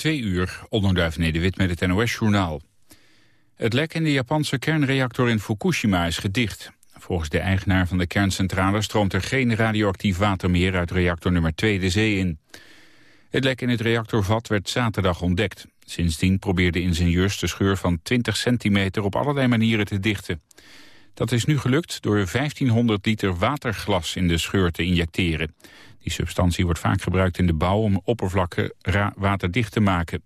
Twee uur, onderduif Nederwit met het NOS-journaal. Het lek in de Japanse kernreactor in Fukushima is gedicht. Volgens de eigenaar van de kerncentrale stroomt er geen radioactief water meer uit reactor nummer 2 de zee in. Het lek in het reactorvat werd zaterdag ontdekt. Sindsdien probeerden ingenieurs de scheur van 20 centimeter op allerlei manieren te dichten. Dat is nu gelukt door 1500 liter waterglas in de scheur te injecteren. Die substantie wordt vaak gebruikt in de bouw om oppervlakken waterdicht te maken.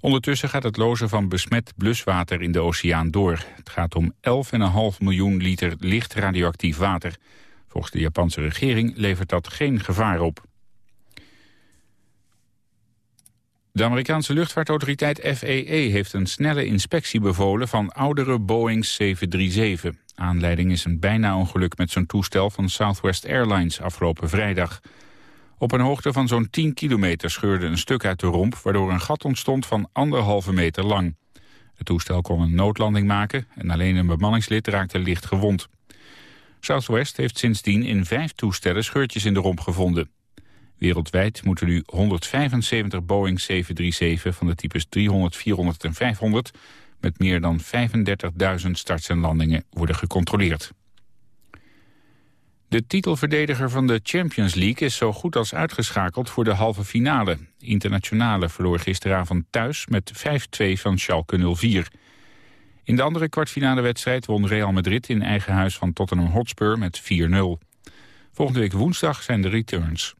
Ondertussen gaat het lozen van besmet bluswater in de oceaan door. Het gaat om 11,5 miljoen liter licht radioactief water. Volgens de Japanse regering levert dat geen gevaar op. De Amerikaanse luchtvaartautoriteit FAA heeft een snelle inspectie bevolen van oudere Boeing 737. Aanleiding is een bijna-ongeluk met zo'n toestel van Southwest Airlines afgelopen vrijdag. Op een hoogte van zo'n 10 kilometer scheurde een stuk uit de romp... waardoor een gat ontstond van anderhalve meter lang. Het toestel kon een noodlanding maken en alleen een bemanningslid raakte licht gewond. Southwest heeft sindsdien in vijf toestellen scheurtjes in de romp gevonden. Wereldwijd moeten nu 175 Boeing 737 van de types 300, 400 en 500 met meer dan 35.000 starts en landingen worden gecontroleerd. De titelverdediger van de Champions League is zo goed als uitgeschakeld voor de halve finale. Internationale verloor gisteravond thuis met 5-2 van Schalke 04. In de andere kwartfinale wedstrijd won Real Madrid in eigen huis van Tottenham Hotspur met 4-0. Volgende week woensdag zijn de returns.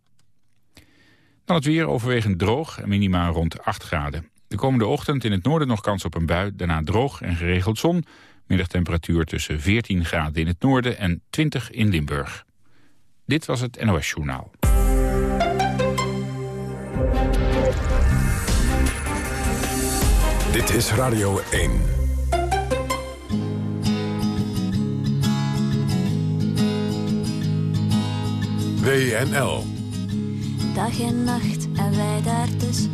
Dan het weer overwegend droog en minimaal rond 8 graden. De komende ochtend in het noorden nog kans op een bui, daarna droog en geregeld zon. Middagtemperatuur tussen 14 graden in het noorden en 20 in Limburg. Dit was het NOS Journaal. Dit is Radio 1. WNL. Dag en nacht en wij daartussen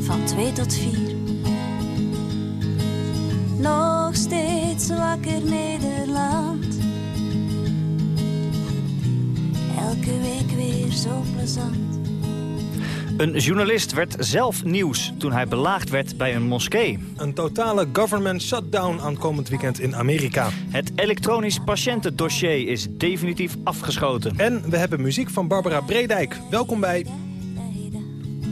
van twee tot vier. Nog steeds wakker Nederland. Elke week weer zo plezant. Een journalist werd zelf nieuws toen hij belaagd werd bij een moskee. Een totale government shutdown aankomend weekend in Amerika. Het elektronisch patiëntendossier is definitief afgeschoten. En we hebben muziek van Barbara Bredijk. Welkom bij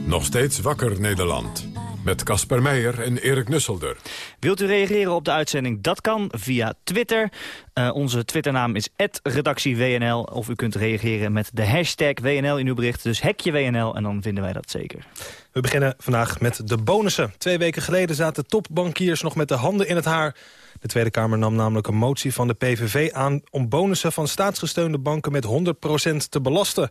nog steeds wakker Nederland. Met Casper Meijer en Erik Nusselder. Wilt u reageren op de uitzending? Dat kan via Twitter. Uh, onze Twitternaam is redactieWNL. Of u kunt reageren met de hashtag WNL in uw bericht. Dus hekje WNL en dan vinden wij dat zeker. We beginnen vandaag met de bonussen. Twee weken geleden zaten topbankiers nog met de handen in het haar. De Tweede Kamer nam namelijk een motie van de PVV aan... om bonussen van staatsgesteunde banken met 100% te belasten.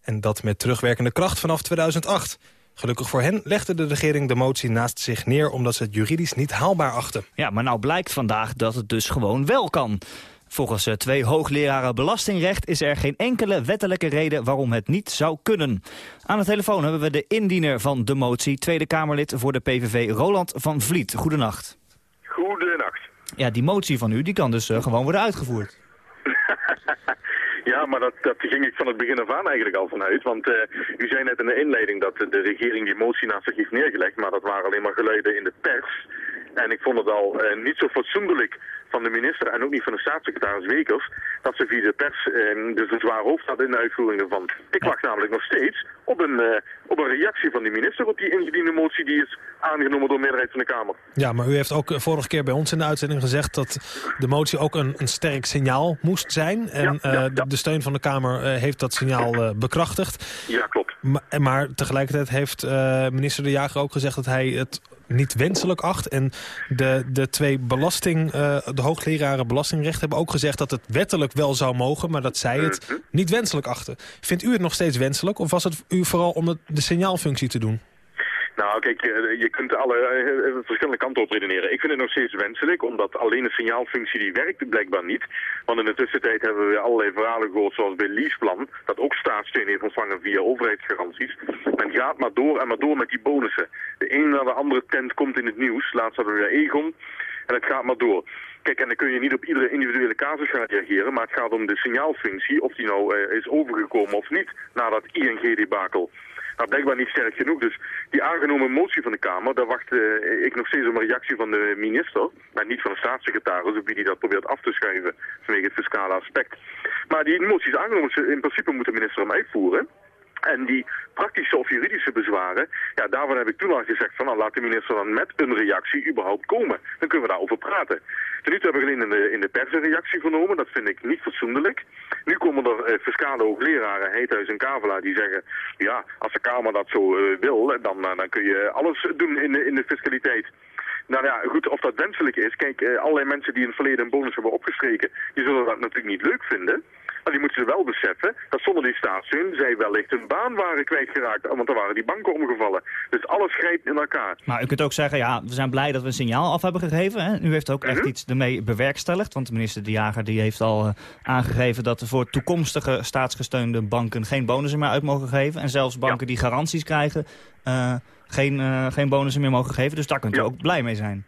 En dat met terugwerkende kracht vanaf 2008. Gelukkig voor hen legde de regering de motie naast zich neer... omdat ze het juridisch niet haalbaar achten. Ja, maar nou blijkt vandaag dat het dus gewoon wel kan. Volgens eh, twee hoogleraren belastingrecht is er geen enkele wettelijke reden waarom het niet zou kunnen. Aan de telefoon hebben we de indiener van de motie, Tweede Kamerlid voor de PVV, Roland van Vliet. Goedenacht. Goedenacht. Ja, die motie van u die kan dus uh, gewoon worden uitgevoerd. Ja, maar dat, dat ging ik van het begin af aan eigenlijk al vanuit. Want uh, u zei net in de inleiding dat de regering die motie naast zich heeft neergelegd. Maar dat waren alleen maar geluiden in de pers. En ik vond het al uh, niet zo fatsoenlijk van de minister en ook niet van de staatssecretaris Wekers... dat ze via de pers eh, dus zwaar hoofd had in de uitvoering ervan. Ik wacht namelijk nog steeds op een, uh, op een reactie van de minister... op die ingediende motie die is aangenomen door de meerderheid van de Kamer. Ja, maar u heeft ook vorige keer bij ons in de uitzending gezegd... dat de motie ook een, een sterk signaal moest zijn. En ja, ja, uh, de, steun van de Kamer heeft dat signaal bekrachtigd. Ja, klopt. Maar, maar tegelijkertijd heeft minister De Jager ook gezegd... dat hij het niet wenselijk acht. En de, de twee belasting, uh, de hoogleraren belastingrecht hebben ook gezegd dat het wettelijk wel zou mogen, maar dat zij het Mhm. niet wenselijk achten. Vindt u het nog steeds wenselijk of was het u vooral om de signaalfunctie te doen? Nou, kijk, je kunt alle uh, verschillende kanten op redeneren. Ik vind het nog steeds wenselijk, omdat alleen een signaalfunctie die werkt blijkbaar niet. Want in de tussentijd hebben we allerlei verhalen gehoord, zoals bij Leaseplan, dat ook staatssteun heeft ontvangen via overheidsgaranties. Men gaat maar door en maar door met die bonussen. De een naar de andere tent komt in het nieuws. Laatst hadden we weer Egon. En het gaat maar door. Kijk, en dan kun je niet op iedere individuele casus gaan reageren, maar het gaat om de signaalfunctie, of die nou is overgekomen of niet, na dat ING-debakel. Nou, blijkbaar niet sterk genoeg. Dus die aangenomen motie van de Kamer, daar wacht uh, ik nog steeds op een reactie van de minister. Maar niet van de staatssecretaris, of wie die dat probeert af te schuiven vanwege het fiscale aspect. Maar die motie is aangenomen, in principe moet de minister hem uitvoeren. En die praktische of juridische bezwaren, ja, daarvan heb ik toen al gezegd van, nou, laat de minister dan met een reactie überhaupt komen. Dan kunnen we daarover praten. Ten nu toe hebben we alleen in de, in de pers een reactie vernomen, dat vind ik niet fatsoenlijk. Nu komen er eh, fiscale hoogleraren, Heethuis en Kavela, die zeggen, ja, als de Kamer dat zo uh, wil, dan, uh, dan kun je alles doen in de, in de fiscaliteit. Nou ja, goed, of dat wenselijk is. Kijk, uh, allerlei mensen die in het verleden een bonus hebben opgestreken, die zullen dat natuurlijk niet leuk vinden. Maar die moeten ze wel beseffen dat zonder die staatssteun zij wellicht een baan waren kwijtgeraakt. Want dan waren die banken omgevallen. Dus alles grijpt in elkaar. Maar u kunt ook zeggen, ja, we zijn blij dat we een signaal af hebben gegeven. Hè? U heeft ook echt mhm. iets ermee bewerkstelligd. Want de minister De Jager die heeft al uh, aangegeven dat er voor toekomstige staatsgesteunde banken geen bonussen meer uit mogen geven. En zelfs banken die garanties krijgen uh, geen, uh, geen bonussen meer mogen geven. Dus daar kunt u ook blij mee zijn.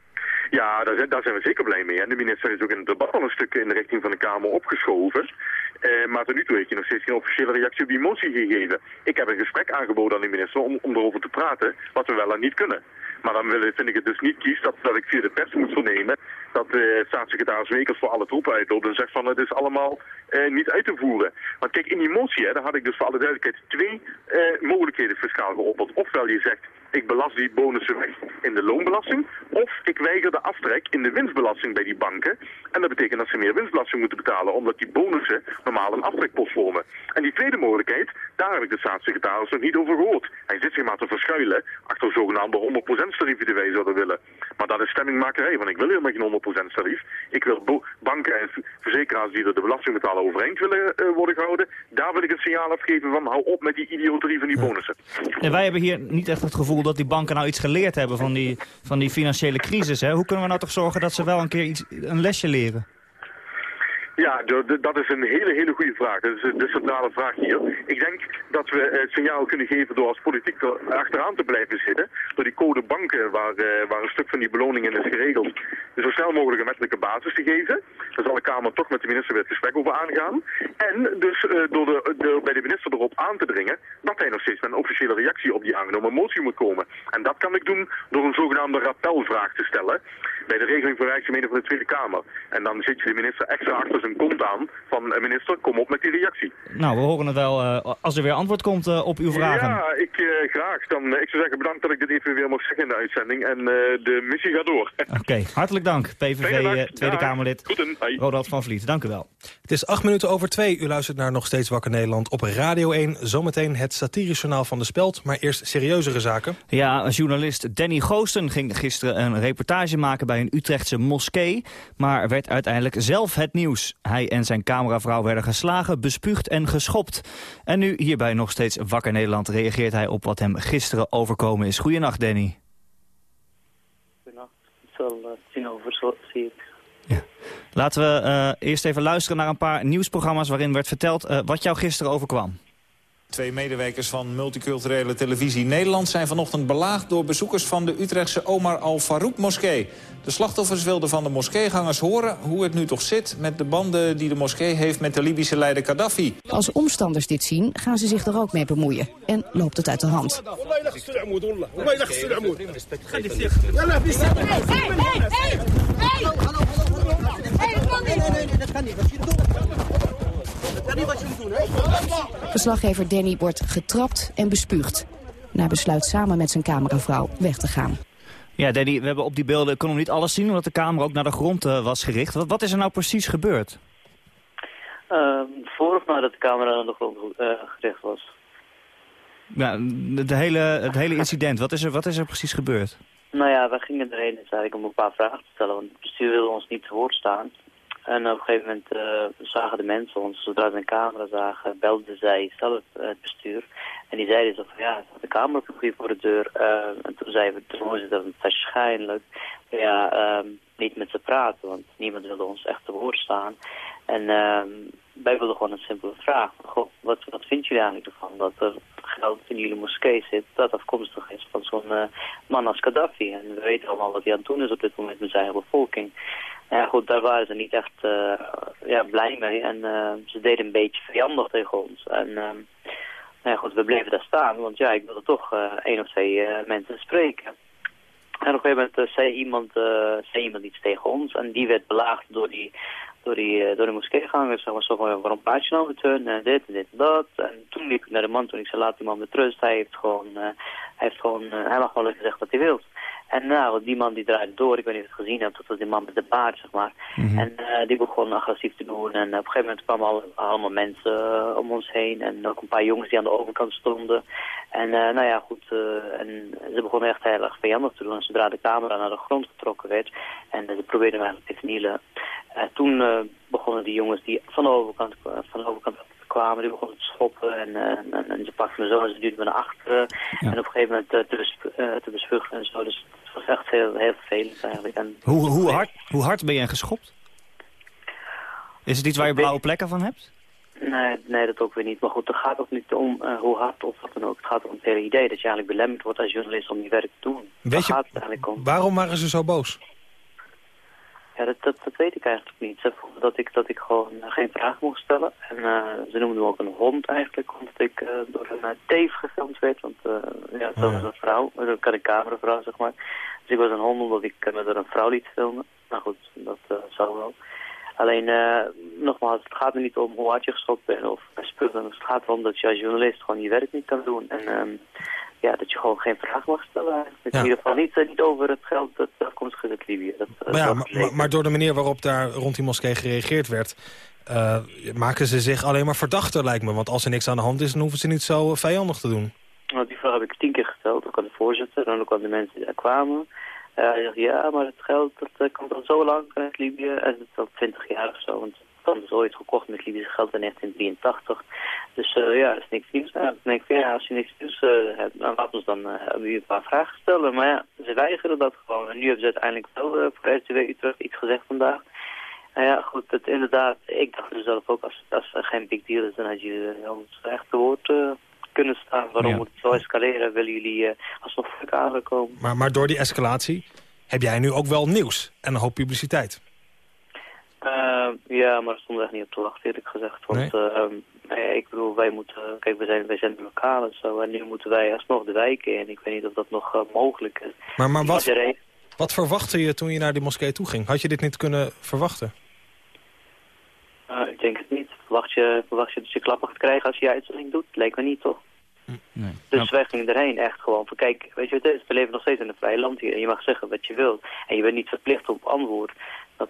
Ja, daar zijn, daar zijn we zeker blij mee. En de minister is ook in het debat al een stuk in de richting van de Kamer opgeschoven. Uh, maar tot nu toe heeft hij nog steeds geen officiële reactie op die motie gegeven. Ik heb een gesprek aangeboden aan de minister om, om erover te praten wat we wel en niet kunnen. Maar dan vind ik het dus niet kies dat, dat ik via de pers moet vernemen dat de uh, staatssecretaris Wekers voor alle troepen uitloopt en zegt van het is allemaal uh, niet uit te voeren. Want kijk, in die motie, hè, daar had ik dus voor alle duidelijkheid twee mogelijkheden fiscaal geopperd. Ofwel je zegt, ik belast die bonussen weg in de loonbelasting, of ik weiger de aftrek in de winstbelasting bij die banken. En dat betekent dat ze meer winstbelasting moeten betalen, omdat die bonussen normaal een aftrekpost vormen. En die tweede mogelijkheid, daar heb ik de staatssecretaris nog niet over gehoord. Hij zit zich maar te verschuilen achter zogenaamde 100% tarieven die wij zouden willen. Maar dat is stemmingmakerij, want ik wil helemaal geen 100% tarief. Ik wil banken en verzekeraars die er de belasting betalen overeind willen uh, worden gehouden. Daar wil ik een signaal afgeven van hou op met die idioterie van die bonussen. En wij hebben hier niet echt het gevoel dat die banken nou iets geleerd hebben van die, van die financiële crisis. Hè? Hoe kunnen we nou toch zorgen dat ze wel een keer iets, een lesje leren? Ja, dat is een hele, hele goede vraag. Dat is de centrale vraag hier. Ik denk dat we het signaal kunnen geven door als politiek er achteraan te blijven zitten. Door die code banken, waar, eh, waar een stuk van die beloningen is geregeld, zo snel mogelijk een wettelijke basis te geven. Daar zal de Kamer toch met de minister weer het gesprek over aangaan. En dus uh, door, de, de, bij de minister erop aan te dringen dat hij nog steeds met een officiële reactie op die aangenomen motie moet komen. En dat kan ik doen door een zogenaamde rappelvraag te stellen bij de regeling van werkzaamheden van de Tweede Kamer. En dan zit je de minister extra achter zijn kont aan van, uh, minister, kom op met die reactie. Nou, we horen het wel uh, als er weer antwoord komt uh, op uw vragen. Ja, ik graag. Dan, ik zou zeggen bedankt dat ik dit even weer mocht zeggen in de uitzending. En de missie gaat door. Oké, hartelijk dank. PVV Tweede Kamerlid Rodald van Vliet. Dank u wel. Het is acht minuten over twee. U luistert naar Nog Steeds Wakker Nederland op Radio 1. Zometeen het satirisch journaal van de Speld, maar eerst serieuzere zaken. Ja, journalist Danny Goosten ging gisteren een reportage maken bij een Utrechtse moskee, maar werd uiteindelijk zelf het nieuws. Hij en zijn cameravrouw werden geslagen, bespuugd en geschopt. En nu hierbij nog steeds Wakker Nederland reageert hij op wat hem gisteren overkomen is. Goedenacht, Danny. Goedenacht. Het zal uh, tien over, zie ik. Ja. Laten we uh, eerst even luisteren naar een paar nieuwsprogramma's... waarin werd verteld uh, wat jou gisteren overkwam. Twee medewerkers van multiculturele televisie Nederland... zijn vanochtend belaagd door bezoekers van de Utrechtse Omar Al-Farouk moskee. De slachtoffers wilden van de moskeegangers horen hoe het nu toch zit... met de banden die de moskee heeft met de Libische leider Gaddafi. Als omstanders dit zien, gaan ze zich er ook mee bemoeien. En loopt het uit de hand. Verslaggever Danny wordt getrapt en bespuugd. Na besluit samen met zijn cameravrouw weg te gaan. Ja, Danny, we hebben op die beelden konden niet alles zien... omdat de camera ook naar de grond uh, was gericht. Wat, wat, is er nou precies gebeurd? Uh, voor nadat de camera naar de grond uh, gericht was. Ja, de hele, het hele incident, wat is, er, wat is er precies gebeurd? Nou ja, wij gingen erheen eigenlijk om een paar vragen te stellen. Want het bestuur wilde ons niet te woord staan. En op een gegeven moment uh, zagen de mensen ons, zodra ze een camera zagen, belden zij zelf uh, het bestuur. En die zeiden zo van, ja, de cameraprofiel voor de deur. Uh, en toen zeiden we, toen is dat waarschijnlijk ja, um, niet met ze praten, want niemand wilde ons echt te woord staan. En um, wij wilden gewoon een simpele vraag. Wat, wat vinden jullie eigenlijk ervan dat er geld in jullie moskee zit dat afkomstig is van zo'n man als Gaddafi? En we weten allemaal wat hij aan het doen is op dit moment met zijn bevolking ja, goed, daar waren ze niet echt uh, ja, blij mee. En uh, ze deden een beetje vijandig tegen ons. En uh, Nou ja, goed, we bleven daar staan, want ja, ik wilde toch één of twee mensen spreken. En op een gegeven moment zei, iemand, zei iemand iets tegen ons en die werd belaagd door die, door die, door de moskeegangers. Zeg maar, zo van, waarom praat je nou met hun en dit en dit en dat. En toen liep ik naar de man, toen ik zei, laat die man met rust. Hij heeft gewoon, hij, heeft gewoon, hij mag wel gezegd wat hij wil. En nou, die man die draaide door, ik weet niet of je het gezien hebt, dat was die man met de baard, zeg maar. Mhm. En uh, die begon agressief te doen en op een gegeven moment kwamen al, allemaal mensen uh, om ons heen en ook een paar jongens die aan de overkant stonden. En uh, nou ja, goed, en ze begonnen echt heel erg vijandig te doen. En zodra de camera naar de grond getrokken werd en ze probeerden me eigenlijk te vernielen, toen begonnen die jongens die van de overkant, van de overkant kwamen, die begonnen te schoppen en, en, en, ze pakten me zo en ze duwden me naar achteren. En op een gegeven moment te, bes te bespugen en zo. Dus het was echt heel, heel vervelend eigenlijk. En hoe, hoe, hard, hoe hard ben je geschopt? Is het iets waar je blauwe plekken van hebt? Nee, nee, dat ook weer niet. Maar goed, het gaat ook niet om uh, hoe hard of wat dan ook. Het gaat om het hele idee dat je eigenlijk belemmerd wordt als journalist om je werk te doen. Weet je, gaat het eigenlijk om. waarom waren ze zo boos? Ja, dat, dat, dat, weet ik eigenlijk niet. Ze vonden dat ik, dat ik gewoon uh, geen vraag mocht stellen. En uh, ze noemden me ook een hond eigenlijk, omdat ik uh, door een teef gefilmd werd. Want ja, dat was een vrouw, een cameravrouw zeg maar. Dus ik was een hond omdat ik me door een vrouw liet filmen. Nou goed, dat zou wel. Alleen, nogmaals, het gaat er niet om hoe hard je geschopt bent of spullen. Het gaat erom dat je als journalist gewoon je werk niet kan doen. En um, ja, dat je gewoon geen vraag mag stellen. In ieder geval niet, niet over het geld dat afkomstig is uit Libië. Dat, maar, ja, maar, maar, door de manier waarop daar rond die moskee gereageerd werd... Uh, maken ze zich alleen maar verdachter, lijkt me. Want als er niks aan de hand is, dan hoeven ze niet zo vijandig te doen. Nou, die vraag heb ik tien keer gesteld, ook aan de voorzitter en ook aan de mensen die daar kwamen. Hij zegt, ja, maar het geld dat, uh, komt al zo lang uit Libië. En het is al twintig jaar of zo. Want het is ooit gekocht met Libische geld in 1983. Dus uh, ja, dat is niks nieuws. Nou, dan denk ik, ja, als je niks nieuws uh, hebt, dan laat ons dan uh, een paar vragen stellen. Maar ja, ze weigeren dat gewoon. En nu hebben ze uiteindelijk wel uh, voor RTW Utrecht iets gezegd vandaag. Nou ja, goed, het, inderdaad, ik dacht dus zelf ook, als, als er geen big deal is, dan had je ons echt te woord kunnen staan. Waarom moet het zo escaleren? Willen jullie alsnog voor aangekomen? Maar, maar door die escalatie heb jij nu ook wel nieuws en een hoop publiciteit. Uh, ja, maar daar stond echt niet op te wachten, eerlijk gezegd. Want nee? uh, ik bedoel, wij moeten... Kijk, wij zijn, wij zijn de lokale zo. En nu moeten wij alsnog de wijken in. Ik weet niet of dat nog uh, mogelijk is. Maar, maar wat, wat verwachtte je toen je naar die moskee toe ging? Had je dit niet kunnen verwachten? ik denk het niet. Verwacht je, verwacht je dat je klappen gaat krijgen als je je uitzending doet? Leek me niet, toch? Nee. Dus nou. wij gingen erheen echt gewoon van kijk, weet je wat het is? We leven nog steeds in een vrije land hier en je mag zeggen wat je wilt. En je bent niet verplicht op antwoord.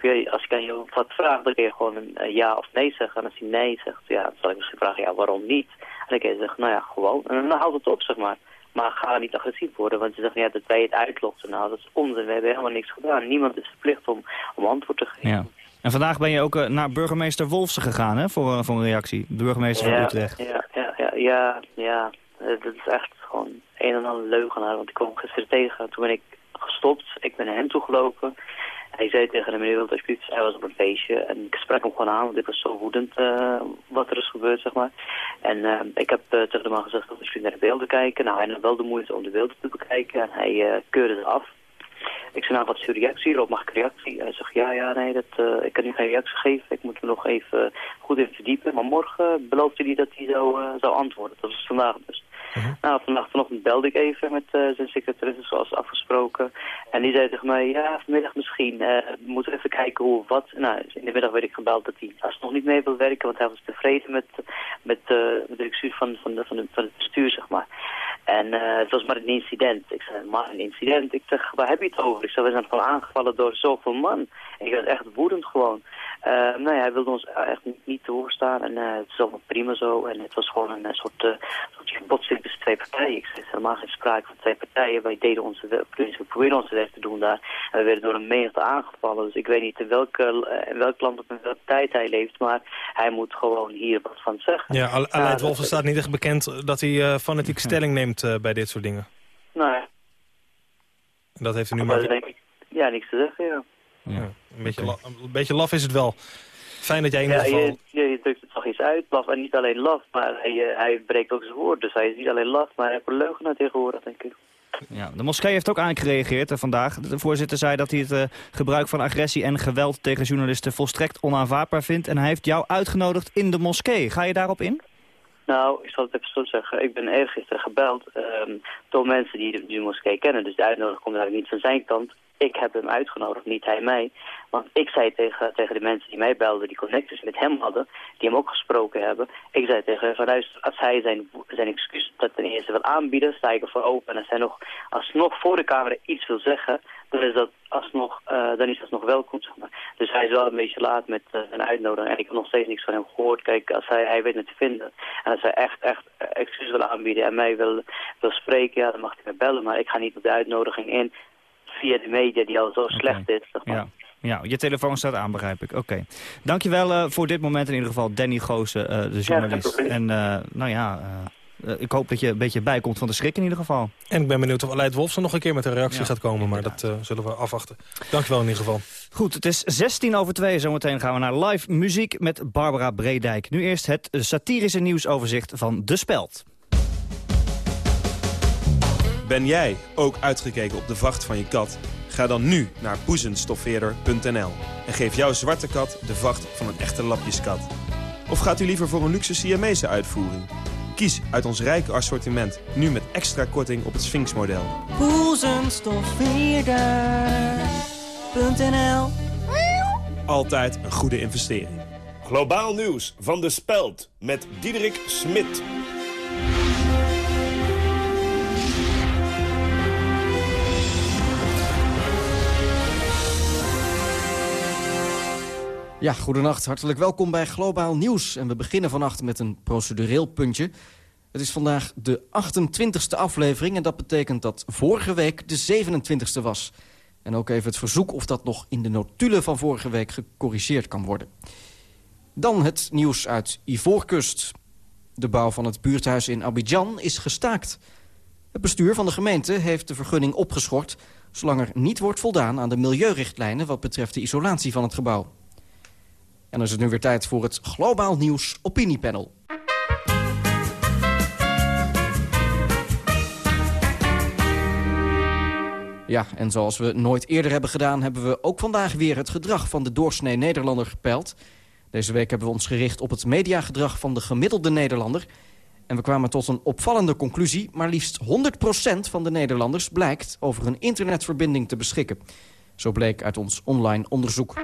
Je, als ik aan je wat vraag, dan kun je gewoon een ja of nee zeggen. En als hij nee zegt, ja, dan zal ik misschien vragen, ja, waarom niet? En dan kun je zeggen, nou ja, gewoon. En dan houdt het op, zeg maar. Maar ga niet agressief worden, want ze zeggen ja, dat wij het uitlokten. Nou, dat is onzin. We hebben helemaal niks gedaan. Niemand is verplicht om, om antwoord te geven. Ja. En vandaag ben je ook uh, naar burgemeester Wolfsen gegaan, hè, voor, uh, voor een reactie. De burgemeester ja, van Utrecht. Ja, ja, ja, ja, ja. Dat is echt gewoon een en ander leugenaar. Want ik kwam gisteren tegen. Toen ben ik gestopt. Ik ben naar hem toegelopen. Hij zei tegen de meneer Wild, alsjeblieft, hij was op een feestje. En ik sprak hem gewoon aan, want ik was zo woedend uh, wat er is gebeurd, zeg maar. En uh, ik heb uh, tegen de man gezegd, dat ik naar de beelden kijken. Nou, hij nam wel de moeite om de beelden te bekijken. En hij keurde ze af. Ik zei, nou, wat is uw reactie? Hierop mag ik reactie? Hij zegt, ja, ja, nee, dat, ik kan nu geen reactie geven. Ik moet me nog even goed in verdiepen. Maar morgen beloofde hij dat hij zou, zou antwoorden. Dat is vandaag dus. -huh. Nou, vannacht vanochtend belde ik even met uh, zijn secretaresse zoals afgesproken. En die zei tegen mij, ja, vanmiddag misschien. Uh, we moeten even kijken hoe wat. Nou, in de middag werd ik gebeld dat hij alsnog niet mee wil werken. Want hij was tevreden met, met, met de excuus van, van, de, van, de, van het bestuur, zeg maar. En het was maar een incident. Ik zei, maar een incident? Ik zeg, waar heb je het over? Ik zei, we zijn gewoon aangevallen door zoveel man. En ik was echt woedend gewoon. Uh, nou ja, hij wilde ons echt niet, niet te horen staan. En uh, het is allemaal prima zo. En het was gewoon een soort, uh, soort botsing tussen twee partijen. Ik zei, helemaal geen sprake van twee partijen. Wij deden onze we probeerden onze werk te doen daar. En we werden door een menigte aangevallen. Dus ik weet niet in, welke, in welk land in welke tijd hij leeft. Maar hij moet gewoon hier wat van zeggen. Ja, Aleid Wolfen staat niet echt bekend dat hij fanatiek stelling neemt bij dit soort dingen. Nou ja. Dat heeft hij nu maar... Ja, niks te zeggen, ja. Ja, een, beetje okay. een beetje laf is het wel. Fijn dat jij in ja, ieder geval... Je, je, drukt het toch eens uit, laf. En niet alleen laf, maar hij, eh, hij breekt ook zijn woord. Dus hij is niet alleen laf, maar hij heeft een leugenaar tegenwoordig, denk ik. Ja, de moskee heeft ook eigenlijk gereageerd uh, vandaag. De voorzitter zei dat hij het uh, gebruik van agressie en geweld tegen journalisten volstrekt onaanvaardbaar vindt. En hij heeft jou uitgenodigd in de moskee. Ga je daarop in? Nou, ik zal het even zo zeggen. Ik ben eergisteren gebeld um, door mensen die de, moskee kennen. Dus de uitnodiging komt eigenlijk niet van zijn kant. Ik heb hem uitgenodigd, niet hij mij. Want ik zei tegen, tegen de mensen die mij belden, die connecties met hem hadden, die hem ook gesproken hebben. Ik zei tegen hem van als hij zijn, zijn excuus dat ten eerste wil aanbieden, sta ik ervoor open. En als hij nog alsnog voor de camera iets wil zeggen, dan is dat alsnog, uh, dan is dat nog welkom. Zeg maar. Dus hij is wel een beetje laat met uh, een uitnodiging. En ik heb nog steeds niks van hem gehoord. Kijk, als hij, hij weet het te vinden. En als hij echt, echt excuus wil aanbieden en mij wil, wil spreken, ja, dan mag hij me bellen. Maar ik ga niet op de uitnodiging in via de media die al zo slecht is. Zeg maar. Ja. Ja, je telefoon staat aan, begrijp ik. Oké. Dankjewel uh, voor dit moment in ieder geval, Danny Goosen, de journalist. Ja, en nou ja, ik hoop dat je een beetje bijkomt van de schrik in ieder geval. En ik ben benieuwd of Aleid Wolfsen nog een keer met een reactie ja, gaat komen. Maar inderdaad. dat zullen we afwachten. Dankjewel in ieder geval. Goed, het is 16 over 2. Zometeen gaan we naar live muziek met Barbara Bredijk. Nu eerst het satirische nieuwsoverzicht van De Speld. Ben jij ook uitgekeken op de vacht van je kat? Ga dan nu naar poezenstoffeerder.nl en geef jouw zwarte kat de vacht van een echte lapjeskat. Of gaat u liever voor een luxe Siamese uitvoering? Kies uit ons rijke assortiment, nu met extra korting op het Sphinx-model. Altijd een goede investering. Globaal nieuws van de Speld met Diederik Smit. Ja, goedenacht. Hartelijk welkom bij Globaal Nieuws. En we beginnen vannacht met een procedureel puntje. Het is vandaag de 28e aflevering en dat betekent dat vorige week de 27e was. En ook even het verzoek of dat nog in de notulen van vorige week gecorrigeerd kan worden. Dan het nieuws uit Ivoorkust. De bouw van het buurthuis in Abidjan is gestaakt. Het bestuur van de gemeente heeft de vergunning opgeschort... zolang er niet wordt voldaan aan de milieurichtlijnen... wat betreft de isolatie van het gebouw. En dan is het nu weer tijd voor het Globaal Nieuws Opiniepanel. Ja, en zoals we nooit eerder hebben gedaan... hebben we ook vandaag weer het gedrag van de doorsnee Nederlander gepeild. Deze week hebben we ons gericht op het mediagedrag van de gemiddelde Nederlander. En we kwamen tot een opvallende conclusie. Maar liefst 100% van de Nederlanders blijkt over een internetverbinding te beschikken. Zo bleek uit ons online onderzoek.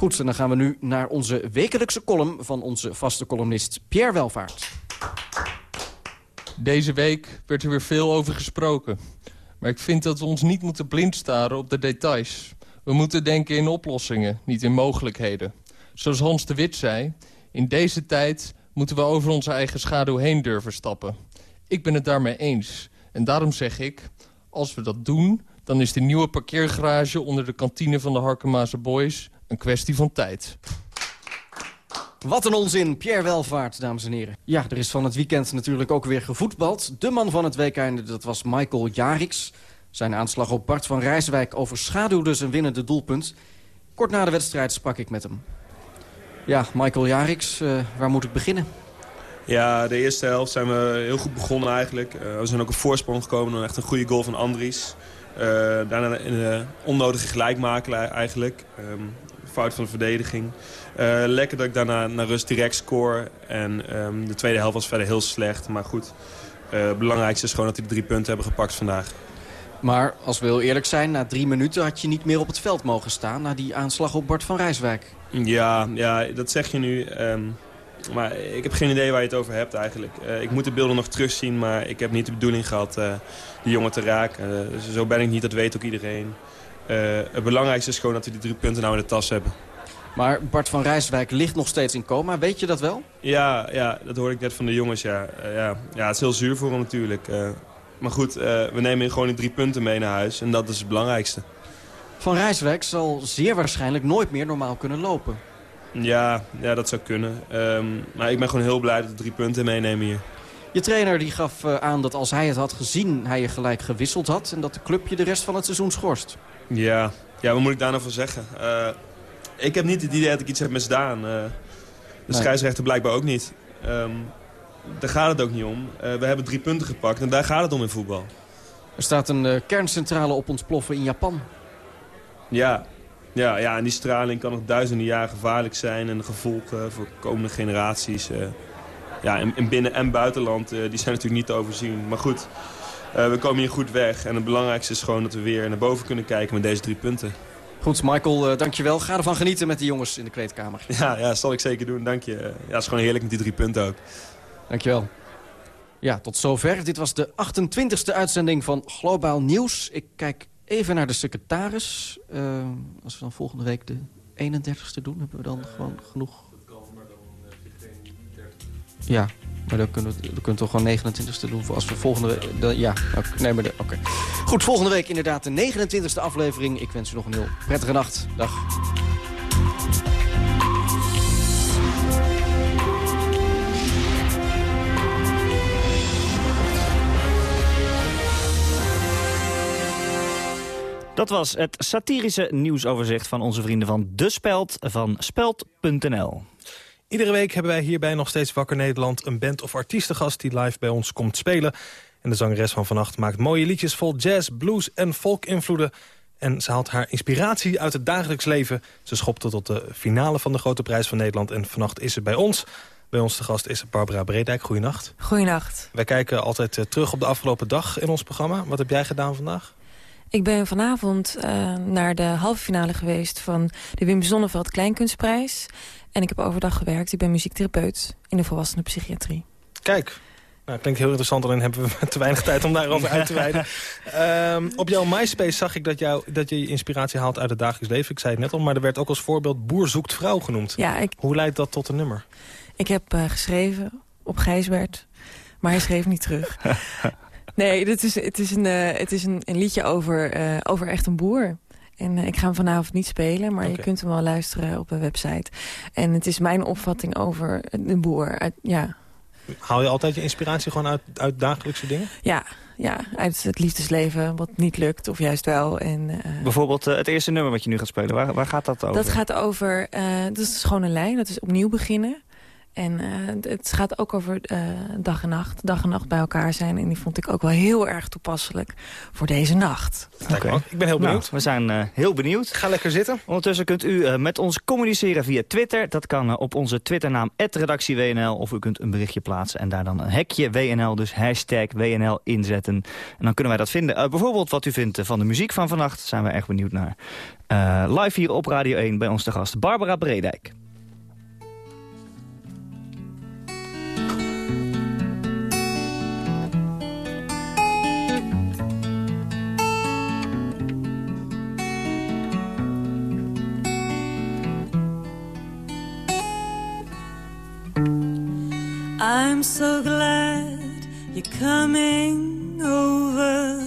Goed, dan gaan we nu naar onze wekelijkse column... van onze vaste columnist Pierre Welvaart. Deze week werd er weer veel over gesproken. Maar ik vind dat we ons niet moeten blind staren op de details. We moeten denken in oplossingen, niet in mogelijkheden. Zoals Hans de Wit zei, in deze tijd moeten we over onze eigen schaduw heen durven stappen. Ik ben het daarmee eens. En daarom zeg ik, als we dat doen... dan is de nieuwe parkeergarage onder de kantine van de Harkemaze Boys een kwestie van tijd. Wat een onzin, Pierre Welvaart, dames en heren. Ja, er is van het weekend natuurlijk ook weer gevoetbald. De man van het weekende, dat was Michael Jarix. Zijn aanslag op Bart van Rijswijk overschaduwde zijn winnende doelpunt. Kort na de wedstrijd sprak ik met hem. Ja, Michael Jarix, uh, waar moet ik beginnen? Ja, de eerste helft zijn we heel goed begonnen eigenlijk. Uh, we zijn ook een voorsprong gekomen, echt een goede goal van Andries. Uh, daarna een onnodige gelijkmaker eigenlijk. Um, fout van de verdediging. Uh, lekker dat ik daarna naar rust direct score. En um, de tweede helft was verder heel slecht. Maar goed, uh, het belangrijkste is gewoon dat we de drie punten hebben gepakt vandaag. Maar als we heel eerlijk zijn, na drie minuten had je niet meer op het veld mogen staan... na die aanslag op Bart van Rijswijk. Ja, ja dat zeg je nu. Um, maar ik heb geen idee waar je het over hebt eigenlijk. Uh, ik moet de beelden nog terugzien, maar ik heb niet de bedoeling gehad uh, die jongen te raken. Uh, zo ben ik niet, dat weet ook iedereen. Het belangrijkste is gewoon dat we die drie punten nou in de tas hebben. Maar Bart van Rijswijk ligt nog steeds in coma. Weet je dat wel? Ja, ja dat hoorde ik net van de jongens. Ja. ja, ja, het is heel zuur voor hem natuurlijk. maar goed, we nemen gewoon die drie punten mee naar huis. En dat is het belangrijkste. Van Rijswijk zal zeer waarschijnlijk nooit meer normaal kunnen lopen. Ja, ja dat zou kunnen. Um, maar ik ben gewoon heel blij dat we drie punten meenemen hier. Je trainer die gaf uh, aan dat als hij het had gezien, hij je gelijk gewisseld had... en dat de club je de rest van het seizoen schorst. Ja, ja wat moet ik daar nou van zeggen? Uh, ik heb niet het idee dat ik iets heb misdaan. Uh, de nee. scheidsrechter blijkbaar ook niet. Um, daar gaat het ook niet om. we hebben drie punten gepakt en daar gaat het om in voetbal. Er staat een kerncentrale op ontploffen in Japan. Ja, Ja, ja, en die straling kan nog duizenden jaren gevaarlijk zijn. En de gevolgen voor komende generaties... Ja, in, binnen- en buitenland, uh, die zijn natuurlijk niet te overzien. Maar goed, uh, we komen hier goed weg. En het belangrijkste is gewoon dat we weer naar boven kunnen kijken met deze drie punten. Goed, Michael, uh, dankjewel. Ga ervan genieten met de jongens in de kleedkamer. Ja, ja, zal ik zeker doen. Dank je. Ja, het is gewoon heerlijk met die drie punten ook. Dankjewel. Ja, tot zover. Dit was de 28e uitzending van Globaal Nieuws. Ik kijk even naar de secretaris. Als we dan volgende week de 31ste doen, hebben we dan gewoon genoeg... Ja, maar dan kunnen we, dan kunnen toch gewoon 29ste doen. Voor als we volgende week... ja, oké. Goed, volgende week inderdaad de 29ste aflevering. Ik wens u nog een heel prettige nacht. Dag. Dat was het satirische nieuwsoverzicht van onze vrienden van De Speld van Speld.nl. Iedere week hebben wij hierbij nog steeds Wakker Nederland... een band of artiestengast die live bij ons komt spelen. En de zangeres van vannacht maakt mooie liedjes vol jazz, blues en folk-invloeden. En ze haalt haar inspiratie uit het dagelijks leven. Ze schopte tot de finale van de Grote Prijs van Nederland... en vannacht is ze bij ons. Bij ons de gast is Barbara Bredijk. Goeienacht. Goeienacht. Wij kijken altijd eh, terug op de afgelopen dag in ons programma. Wat heb jij gedaan vandaag? Ik ben vanavond uh, naar de halve finale geweest van de Wim Zonneveld Kleinkunstprijs. En ik heb overdag gewerkt. Ik ben muziektherapeut in de volwassenenpsychiatrie. Kijk, nou, klinkt heel interessant, alleen hebben we te weinig tijd om daarover uit te wijden. um, op jouw MySpace zag ik dat, jou, dat je je inspiratie haalt uit het dagelijks leven. Ik zei het net al, maar er werd ook als voorbeeld Boer zoekt vrouw genoemd. Ja, ik... Hoe leidt dat tot een nummer? Ik heb uh, geschreven op Gijsbert, maar hij schreef niet terug. Nee, het is, het is, een, uh, het is een, een liedje over, uh, over echt een boer. En uh, ik ga hem vanavond niet spelen, maar okay. je kunt hem wel luisteren op de website. En het is mijn opvatting over een boer. Uit, ja. Haal je altijd je inspiratie gewoon uit, uit dagelijkse dingen? Ja, ja, uit het liefdesleven, wat niet lukt of juist wel. En, Bijvoorbeeld het eerste nummer wat je nu gaat spelen, waar, waar gaat dat over? Dat gaat over, dat is gewoon een lijn, dat is opnieuw beginnen. En uh, het gaat ook over uh, dag en nacht. Dag en nacht bij elkaar zijn. En die vond ik ook wel heel erg toepasselijk voor deze nacht. Okay. Ik ben heel benieuwd. Nou, we zijn uh, heel benieuwd. Ga lekker zitten. Ondertussen kunt u met ons communiceren via Twitter. Dat kan op onze Twitternaam redactieWNL. Of u kunt een berichtje plaatsen en daar dan een hekje WNL. Dus hashtag WNL inzetten. En dan kunnen wij dat vinden. bijvoorbeeld wat u vindt van de muziek van vannacht. Zijn we erg benieuwd naar. live hier op Radio 1 bij ons de gast Barbara Bredijk. I'm so glad you're coming over.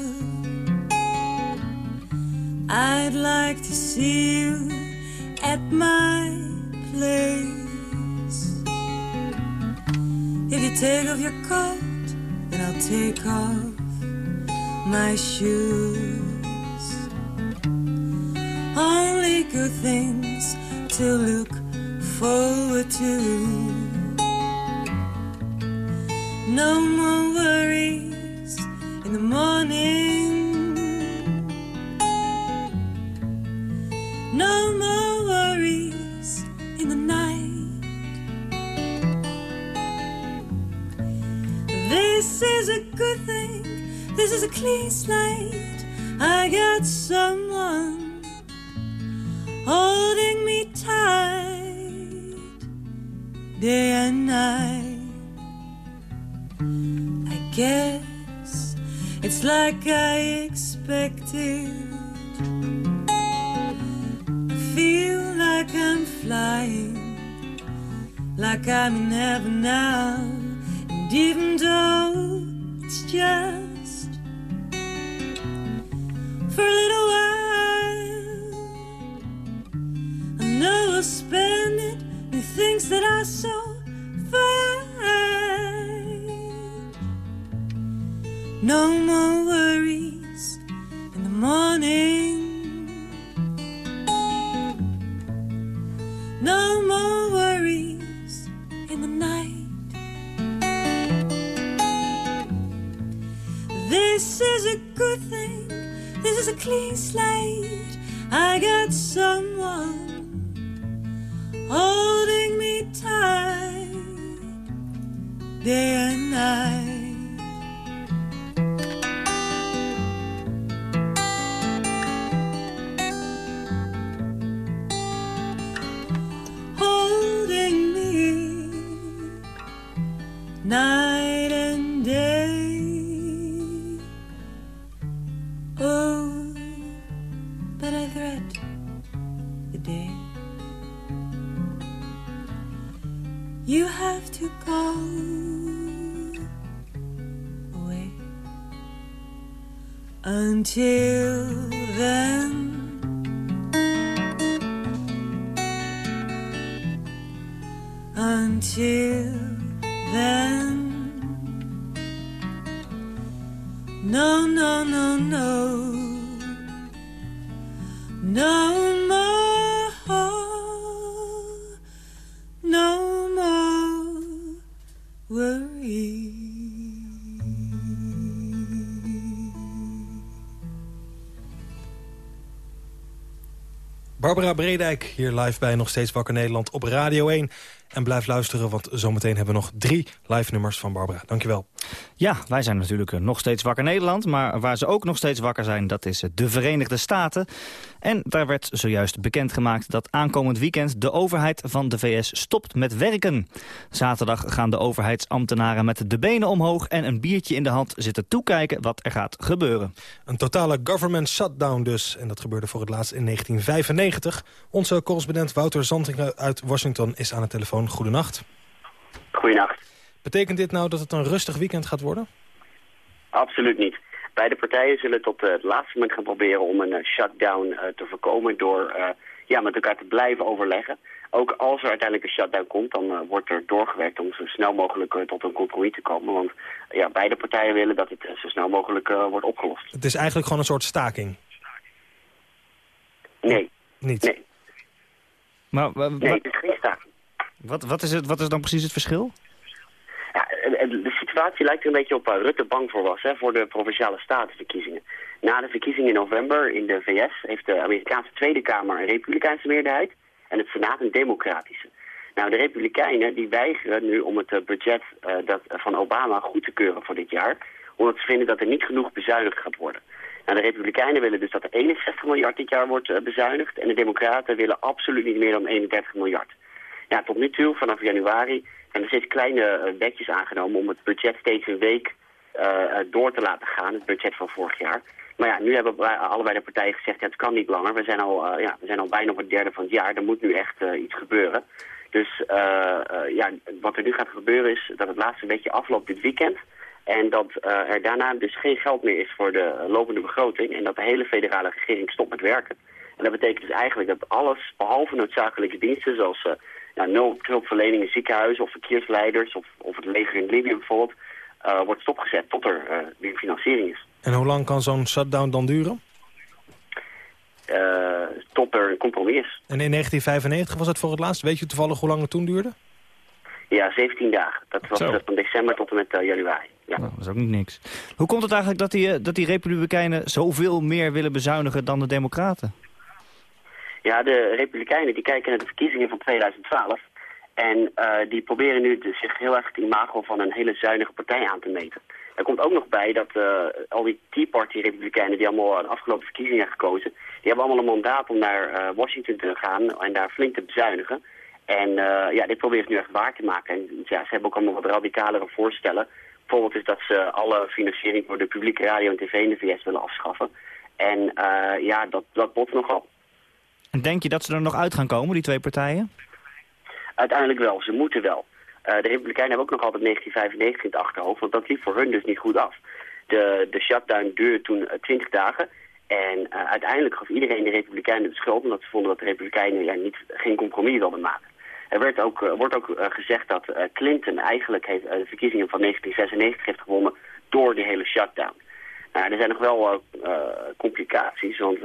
I'd like to see you at my place. If you take off your coat, then I'll take off my shoes. Only good things to look forward to. No more worries in the morning. No more worries in the night. This is a good thing. This is a clean slate. I got someone holding me tight day and night. Guess it's like I expected. I feel like I'm flying, like I'm in heaven now. And even though it's just Barbara Bredijk hier live bij Nog Steeds Wakker Nederland op Radio 1. En blijf luisteren, want zometeen hebben we nog drie live nummers van Barbara. Dankjewel. Ja, wij zijn natuurlijk eh, nog steeds wakker Nederland. Maar waar ze ook nog steeds wakker zijn, dat is eh, de Verenigde Staten. En daar werd zojuist bekendgemaakt dat aankomend weekend... de overheid van de VS stopt met werken. Zaterdag gaan de overheidsambtenaren met de benen omhoog... en een biertje in de hand zitten toekijken wat er gaat gebeuren. Een totale government shutdown dus. En dat gebeurde voor het laatst in 1995. Onze correspondent Wouter Zantingen uit Washington is aan de telefoon. Goedenacht. Goedenacht. Betekent dit nou dat het een rustig weekend gaat worden? Absoluut niet. Beide partijen zullen tot eh, het laatste moment gaan proberen om een eh, shutdown eh, te voorkomen door ja, met elkaar te blijven overleggen. Ook als er uiteindelijk een shutdown komt, dan wordt er doorgewerkt om zo snel mogelijk tot een compromis te komen. Want ja, beide partijen willen dat het zo snel mogelijk wordt opgelost. Het is eigenlijk gewoon een soort staking. Nee. Niet? Nee. Maar, Nee, het is geen staking. Wat, wat, is het, wat is dan precies het verschil? Ja, de situatie lijkt een beetje op waar Rutte bang voor was, hè, voor de Provinciale Statenverkiezingen. Na de verkiezingen in november in de VS heeft de Amerikaanse Tweede Kamer een republikeinse meerderheid en het Senaat een democratische. Nou, de Republikeinen die weigeren nu om het eh, budget eh, dat, van Obama goed te keuren voor dit jaar, omdat ze vinden dat er niet genoeg bezuinigd gaat worden. Nou, de Republikeinen willen dus dat er 61 miljard dit jaar wordt eh, bezuinigd en de Democraten willen absoluut niet meer dan 31 miljard. Ja, tot nu toe, vanaf januari, zijn er steeds kleine eh, wetjes aangenomen om het budget steeds een week eh, eh, door te laten gaan, het budget van vorig jaar. Maar ja, nu hebben allebei de partijen gezegd, ja, het kan niet langer. We zijn al, eh, ja, we zijn al bijna op het derde van het jaar, er moet nu echt eh, iets gebeuren. Dus eh, eh, ja, wat er nu gaat gebeuren is dat het laatste beetje afloopt dit weekend. En dat eh, er daarna dus geen geld meer is voor de lopende begroting. En dat de hele federale regering stopt met werken. En dat betekent dus eigenlijk dat alles, behalve noodzakelijke diensten... zoals eh ja, noodhulpverlening in ziekenhuizen of verkeersleiders... of, of het leger in Libië bijvoorbeeld... eh, wordt stopgezet tot er eh, weer financiering is. En hoe lang kan zo'n shutdown dan duren? Eh, tot er een compromis is. En in 1995 was het voor het laatst. Weet je toevallig hoe lang het toen duurde? Ja, 17 dagen. Dat was Zo. van december tot en met januari. Ja. Nou, dat is ook niet niks. Hoe komt het eigenlijk dat die, dat die republikeinen zoveel meer willen bezuinigen dan de democraten? Ja, de Republikeinen die kijken naar de verkiezingen van 2012. En eh, die proberen nu zich heel erg het imago van een hele zuinige partij aan te meten. Er komt ook nog bij dat eh, al die Tea Party Republikeinen die allemaal de afgelopen verkiezingen hebben gekozen... die hebben allemaal een mandaat om naar eh, Washington te gaan en daar flink te bezuinigen. En ja, dit proberen ze nu echt waar te maken. En ja, ze hebben ook allemaal wat radicalere voorstellen. Bijvoorbeeld is dat ze alle financiering voor de publieke radio en tv in de VS willen afschaffen. En ja, dat, dat botst nogal. En denk je dat ze er nog uit gaan komen, die twee partijen? Uiteindelijk wel, ze moeten wel. Eh, de Republikeinen hebben ook nog altijd 1995 in het achterhoofd, want dat liep voor hun dus niet goed af. De, de shutdown duurde toen eh, 20 dagen. En eh, uiteindelijk gaf iedereen de Republikeinen de schuld, omdat ze vonden dat de Republikeinen ja, niet, geen compromis wilden maken. Er werd ook, wordt ook gezegd dat Clinton eigenlijk heeft, de verkiezingen van 1996 heeft gewonnen door die hele shutdown. Nou, er zijn nog wel complicaties, want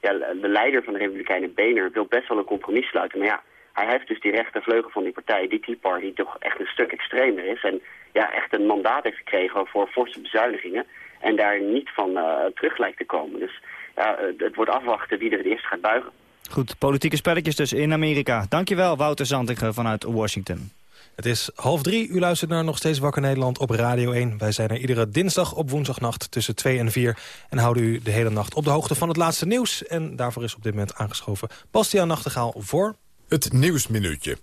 ja, de leider van de Republikeinen, Boehner, wil best wel een compromis sluiten. Maar ja, hij heeft dus die rechtervleugel van die partij, die Tea Party, toch echt een stuk extremer is. En ja, echt een mandaat heeft gekregen voor forse bezuinigingen. En daar niet van eh, terug lijkt te komen. Dus ja, het wordt afwachten wie er het eerst gaat buigen. Goed, politieke spelletjes dus in Amerika. Dankjewel, Wouter Zantige vanuit Washington. Het is half drie. U luistert naar Nog Steeds Wakker Nederland op Radio 1. Wij zijn er iedere dinsdag op woensdagnacht tussen 2 en 4. En houden u de hele nacht op de hoogte van het laatste nieuws. En daarvoor is op dit moment aangeschoven Bastiaan Nachtegaal voor... Het Nieuwsminuutje.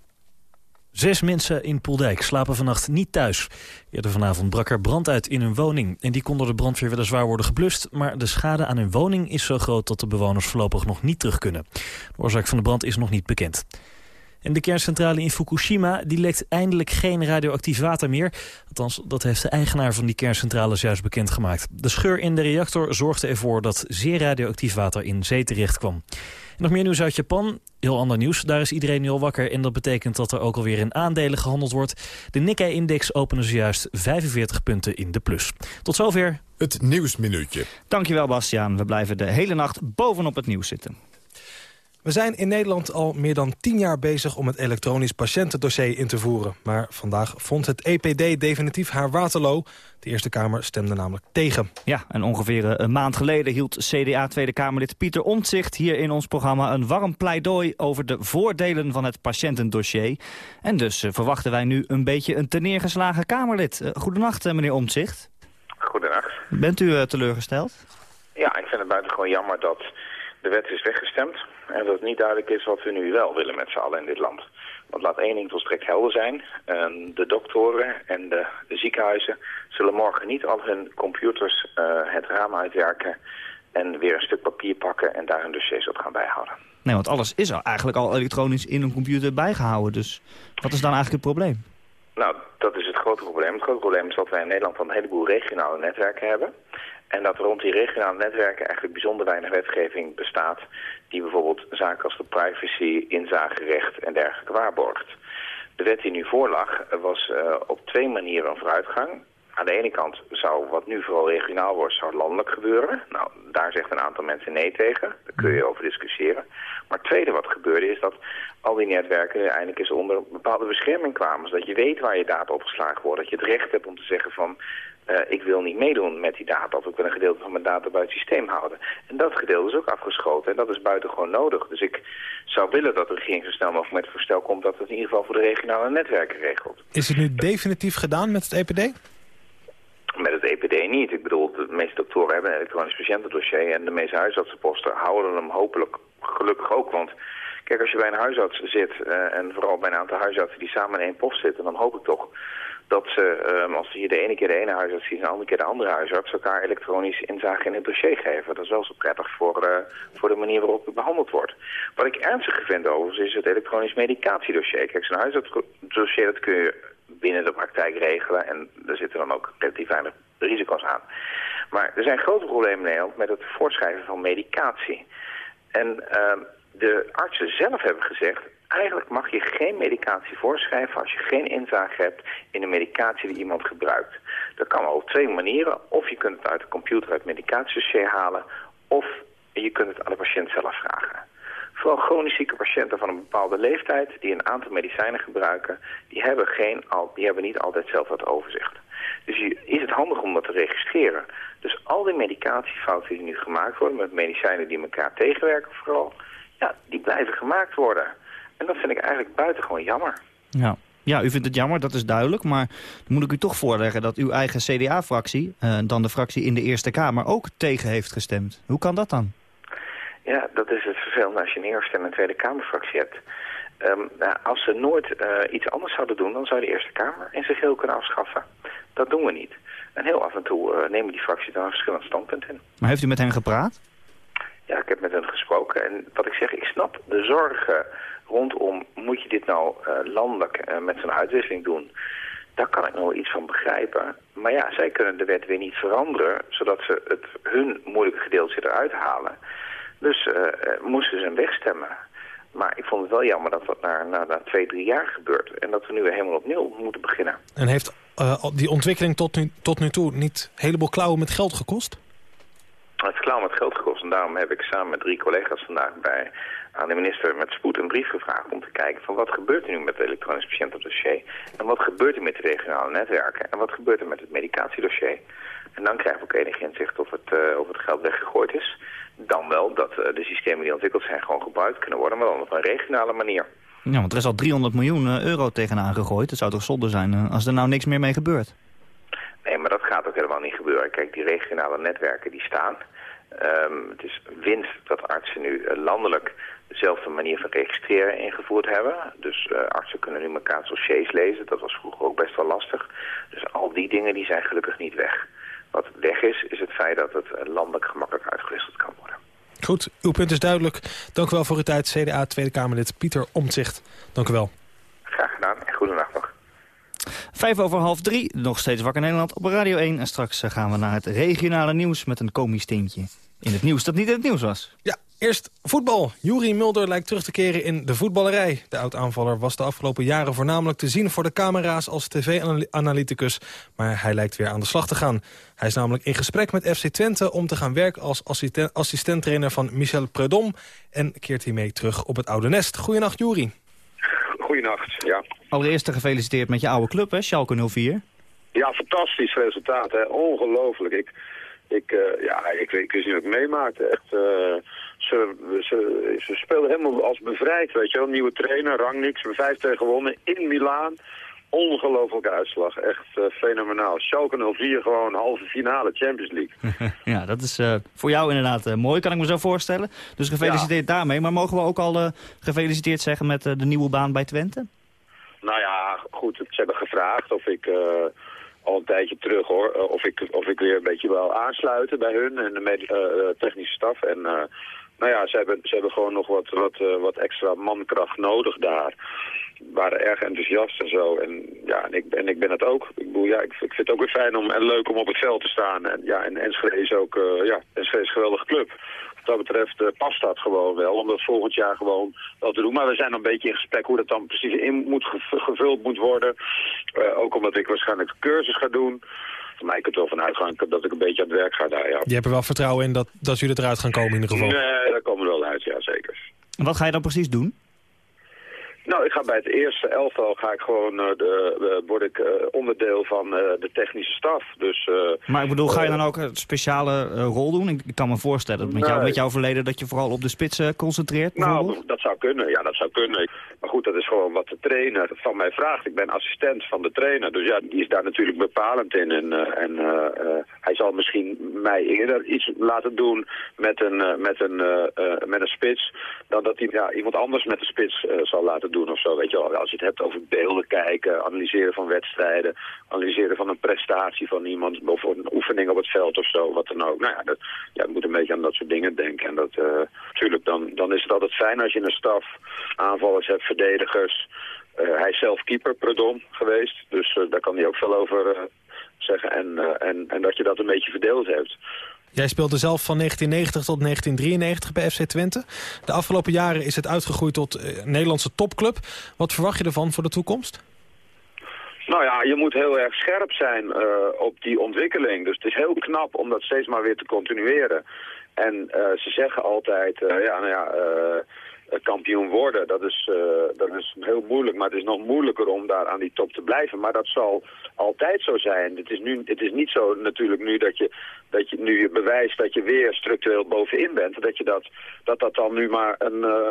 Zes mensen in Poeldijk slapen vannacht niet thuis. Eerder vanavond brak er brand uit in hun woning. En die kon door de brandweer weliswaar worden geblust... maar de schade aan hun woning is zo groot dat de bewoners voorlopig nog niet terug kunnen. De oorzaak van de brand is nog niet bekend. En de kerncentrale in Fukushima die lekt eindelijk geen radioactief water meer. Althans, dat heeft de eigenaar van die kerncentrale juist bekendgemaakt. De scheur in de reactor zorgde ervoor dat zeer radioactief water in zee terecht kwam. En nog meer nieuws uit Japan. Heel ander nieuws. Daar is iedereen nu al wakker. En dat betekent dat er ook alweer in aandelen gehandeld wordt. De Nikkei-index opende zojuist 45 punten in de plus. Tot zover. Het Nieuwsminuutje. Dankjewel, Bastiaan. We blijven de hele nacht bovenop het nieuws zitten. We zijn in Nederland al meer dan tien jaar bezig om het elektronisch patiëntendossier in te voeren. Maar vandaag vond het EPD definitief haar Waterloo. De Eerste Kamer stemde namelijk tegen. Ja, en ongeveer eh, een maand geleden hield CDA Tweede Kamerlid Pieter Omtzigt hier in ons programma een warm pleidooi over de voordelen van het patiëntendossier. En dus eh, verwachten wij nu een beetje een teneergeslagen Kamerlid. Uh, goedenacht, meneer Omtzigt. Goedenacht. Bent u teleurgesteld? Ja, ik vind het buitengewoon jammer dat de wet is weggestemd. En dat het niet duidelijk is wat we nu wel willen met z'n allen in dit land. Want laat één ding volstrekt helder zijn. de doktoren en de, de, ziekenhuizen zullen morgen niet al hun computers uh, het raam uitwerken... en weer een stuk papier pakken en daar hun dossiers op gaan bijhouden. Nee, want alles is al eigenlijk al elektronisch in een computer bijgehouden. Dus wat is dan eigenlijk het probleem? Nou, dat is het grote probleem. Het grote probleem is dat wij in Nederland een heleboel regionale netwerken hebben. En dat rond die regionale netwerken eigenlijk bijzonder weinig wetgeving bestaat... die bijvoorbeeld zaken als de privacy, inzagerecht en dergelijke waarborgt. De wet die nu voorlag was uh, op twee manieren een vooruitgang. Aan de ene kant zou wat nu vooral regionaal wordt, zou landelijk gebeuren. Nou, daar zegt een aantal mensen nee tegen. Daar kun je over discussiëren. Maar het tweede wat gebeurde is dat al die netwerken nu eindelijk eens onder bepaalde bescherming kwamen. Zodat je weet waar je data opgeslagen wordt. Dat je het recht hebt om te zeggen van... Uh, ik wil niet meedoen met die data of ik wil een gedeelte van mijn data buiten het systeem houden. En dat gedeelte is ook afgeschoten en dat is buitengewoon nodig. Dus ik zou willen dat de regering zo snel mogelijk met het voorstel komt dat het in ieder geval voor de regionale netwerken regelt. Is het nu definitief gedaan met het EPD? Met het EPD niet. Ik bedoel, de meeste doktoren hebben een elektronisch patiëntendossier en de meeste huisartsenposten houden hem hopelijk gelukkig ook. Want kijk, als je bij een huisarts zit uh, en vooral bij een aantal huisartsen die samen in één post zitten, dan hoop ik toch dat ze, um, als je de ene keer de ene huisarts ziet en de andere keer de andere huisarts, elkaar elektronisch inzage in het dossier geven. Dat is wel zo prettig voor, uh, voor de manier waarop het behandeld wordt. Wat ik ernstiger vind overigens is het elektronisch medicatiedossier. Kijk, zo'n huisartsdossier dat kun je binnen de praktijk regelen en er zitten dan ook relatief weinig risico's aan. Maar er zijn grote problemen in Nederland met het voorschrijven van medicatie. En uh, de artsen zelf hebben gezegd, eigenlijk mag je geen medicatie voorschrijven als je geen inzage hebt in de medicatie die iemand gebruikt. Dat kan op twee manieren. Of je kunt het uit de computer uit het medicatiedossier halen, of je kunt het aan de patiënt zelf vragen. Vooral chronisch zieke patiënten van een bepaalde leeftijd die een aantal medicijnen gebruiken, die hebben, geen, die hebben niet altijd zelf dat overzicht. Dus is het handig om dat te registreren. Dus al die medicatiefouten die nu gemaakt worden met medicijnen die elkaar tegenwerken vooral, ja, die blijven gemaakt worden. En dat vind ik eigenlijk buitengewoon jammer. Ja. Ja, u vindt het jammer, dat is duidelijk. Maar dan moet ik u toch voorleggen dat uw eigen CDA-fractie... Uh, dan de fractie in de Eerste Kamer, ook tegen heeft gestemd. Hoe kan dat dan? Ja, dat is het vervelende als je een Eerste en een Tweede Kamerfractie hebt. Um, nou, als ze nooit uh, iets anders zouden doen, dan zou de Eerste Kamer in zich heel kunnen afschaffen. Dat doen we niet. En heel af en toe uh, nemen die fracties daar een verschillend standpunt in. Maar heeft u met hen gepraat? Ja, ik heb met hen gesproken. En wat ik zeg, ik snap de zorgen rondom, moet je dit nou uh, landelijk uh, met zo'n uitwisseling doen? Daar kan ik nog wel iets van begrijpen. Maar ja, zij kunnen de wet weer niet veranderen, zodat ze het hun moeilijke gedeelte eruit halen. Dus uh, moesten ze hem wegstemmen. Maar ik vond het wel jammer dat dat na, na, na twee, drie jaar gebeurt. En dat we nu weer helemaal opnieuw moeten beginnen. En heeft die ontwikkeling tot nu, tot nu toe niet een heleboel klauwen met geld gekost? Het is klauwen met geld gekost. En daarom heb ik samen met drie collega's vandaag bij aan de minister met spoed een brief gevraagd om te kijken van wat gebeurt er nu met het elektronisch patiëntendossier en wat gebeurt er met de regionale netwerken en wat gebeurt er met het medicatiedossier. En dan krijgen we ook enig inzicht of het, uh, of het geld weggegooid is. Dan wel dat uh, de systemen die ontwikkeld zijn gewoon gebruikt kunnen worden, maar dan op een regionale manier. Ja, want er is al 300 miljoen uh, euro tegenaan gegooid. Het zou toch zonde zijn als er nou niks meer mee gebeurt? Nee, maar dat gaat ook helemaal niet gebeuren. Kijk, die regionale netwerken die staan. Um, het is winst dat artsen nu landelijk dezelfde manier van registreren ingevoerd hebben. Dus uh, artsen kunnen nu elkaar dossiers lezen. Dat was vroeger ook best wel lastig. Dus al die dingen die zijn gelukkig niet weg. Wat weg is, is het feit dat het landelijk gemakkelijk uitgewisseld kan worden. Goed, uw punt is duidelijk. Dank u wel voor uw tijd, CDA Tweede Kamerlid Pieter Omtzigt. Dank u wel. Graag gedaan en goedenacht nog. Vijf over half drie, nog steeds Wakker Nederland op Radio 1. En straks eh, gaan we naar het regionale nieuws met een komisch tintje. In het nieuws dat niet in het nieuws was. Ja, Eerst voetbal. Juri Mulder lijkt terug te keren in de voetballerij. De oud-aanvaller was de afgelopen jaren voornamelijk te zien voor de camera's als tv-analyticus. Maar hij lijkt weer aan de slag te gaan. Hij is namelijk in gesprek met FC Twente om te gaan werken als assistent-trainer van Michel Predom. En keert hiermee terug op het oude nest. Goedenacht Juri. Goedenacht, ja. Allereerst gefeliciteerd met je oude club, hè, Schalke 04. Ja, fantastisch resultaat, hè. Ongelooflijk. Ik, ik, uh, ja, ik, ik wist niet wat ik meemaakte. Echt, uh, ze, ze, ze speelden helemaal als bevrijd, weet je wel. Nieuwe trainer, Rangnick, ze hebben vijf tegen gewonnen in Milaan. Ongelofelijke uitslag, echt uh, fenomenaal. Schalke 04 gewoon halve finale Champions League. ja, dat is uh, voor jou inderdaad uh, mooi, kan ik me zo voorstellen. Dus gefeliciteerd ja. daarmee. Maar mogen we ook al gefeliciteerd zeggen met de nieuwe baan bij Twente? Nou ja, goed, ze hebben gevraagd of ik al een tijdje terug hoor. of, ik, of ik weer een beetje wil aansluiten bij hun en de uh, technische staf. En uh, nou ja, ze hebben, ze hebben gewoon nog wat, wat, uh, wat extra mankracht nodig daar. Waren erg enthousiast en zo. En ja, en ik, en ik ben het ook. Ik, bedoel, ja, ik, ik vind het ook weer fijn om, en leuk om op het veld te staan. En ja, en Enschede is ook, ja, Enschede is een geweldige club wat dat betreft uh, past dat gewoon wel. Om dat volgend jaar gewoon wel te doen. Maar we zijn een beetje in gesprek hoe dat dan precies in moet gevuld moet worden. Uh, ook omdat ik waarschijnlijk cursus ga doen. Van mij kunt er wel van uitgaan dat ik een beetje aan het werk ga daar, ja. Je hebt er wel vertrouwen in dat, dat jullie eruit gaan komen in ieder geval? Nee, daar komen we wel uit, ja, zeker. En wat ga je dan precies doen? Nou, ik ga bij het eerste elftal ga ik gewoon, uh, de, uh, word ik uh, onderdeel van de technische staf. Dus, maar ik bedoel, ga je dan ook een speciale rol doen? Ik, ik, kan me voorstellen, met, jou, met jouw verleden, dat je vooral op de spits concentreert Nou, dat zou kunnen, ja, dat zou kunnen. Maar goed, dat is gewoon wat de trainer van mij vraagt. Ik ben assistent van de trainer, dus ja, die is daar natuurlijk bepalend in. En, en hij zal misschien mij eerder iets laten doen met een, met een, met een spits, dan dat hij ja, iemand anders met de spits zal laten doen of zo. Weet je wel, als je het hebt over beelden kijken, analyseren van wedstrijden, analyseren van een prestatie van iemand, of een oefening op het veld of zo, wat dan ook. Nou ja, dat, ja, je moet een beetje aan dat soort dingen denken. En dat, natuurlijk, dan, dan is het altijd fijn als je een staf aanvallers hebt, verdedigers. Uh, hij is zelf keeper, Predom, geweest. Dus uh, daar kan hij ook veel over zeggen. En, en, en dat je dat een beetje verdeeld hebt. Jij speelde zelf van 1990 tot 1993 bij FC Twente. De afgelopen jaren is het uitgegroeid tot uh, Nederlandse topclub. Wat verwacht je ervan voor de toekomst? Nou ja, je moet heel erg scherp zijn uh, op die ontwikkeling. Dus het is heel knap om dat steeds maar weer te continueren. En uh, ze zeggen altijd, ja, nou ja kampioen worden. Dat is, uh, dat is heel moeilijk, maar het is nog moeilijker om daar aan die top te blijven. Maar dat zal altijd zo zijn. Het is, nu, het is niet zo natuurlijk nu dat je, dat je nu je bewijst dat je weer structureel bovenin bent. Dat je dat, dat, dat dan nu maar een, uh,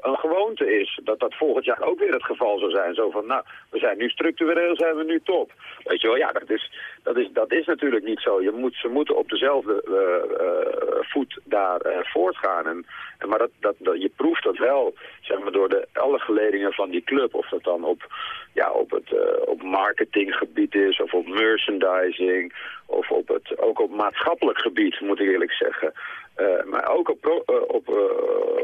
een, gewoonte is. Dat dat volgend jaar ook weer het geval zou zijn. Zo van, nou, we zijn nu structureel, zijn we nu top. Weet je wel, ja, dat is, dat is, dat is natuurlijk niet zo. Je moet, ze moeten op dezelfde voet daar voortgaan. En, en, maar dat, dat, dat, je proeft dat wel, zeg maar, door de, alle geledingen van die club. Of dat dan op, ja, op het uh, op marketinggebied is, of op merchandising, of op het, ook op maatschappelijk gebied, moet ik eerlijk zeggen. Uh, maar ook op, uh, op,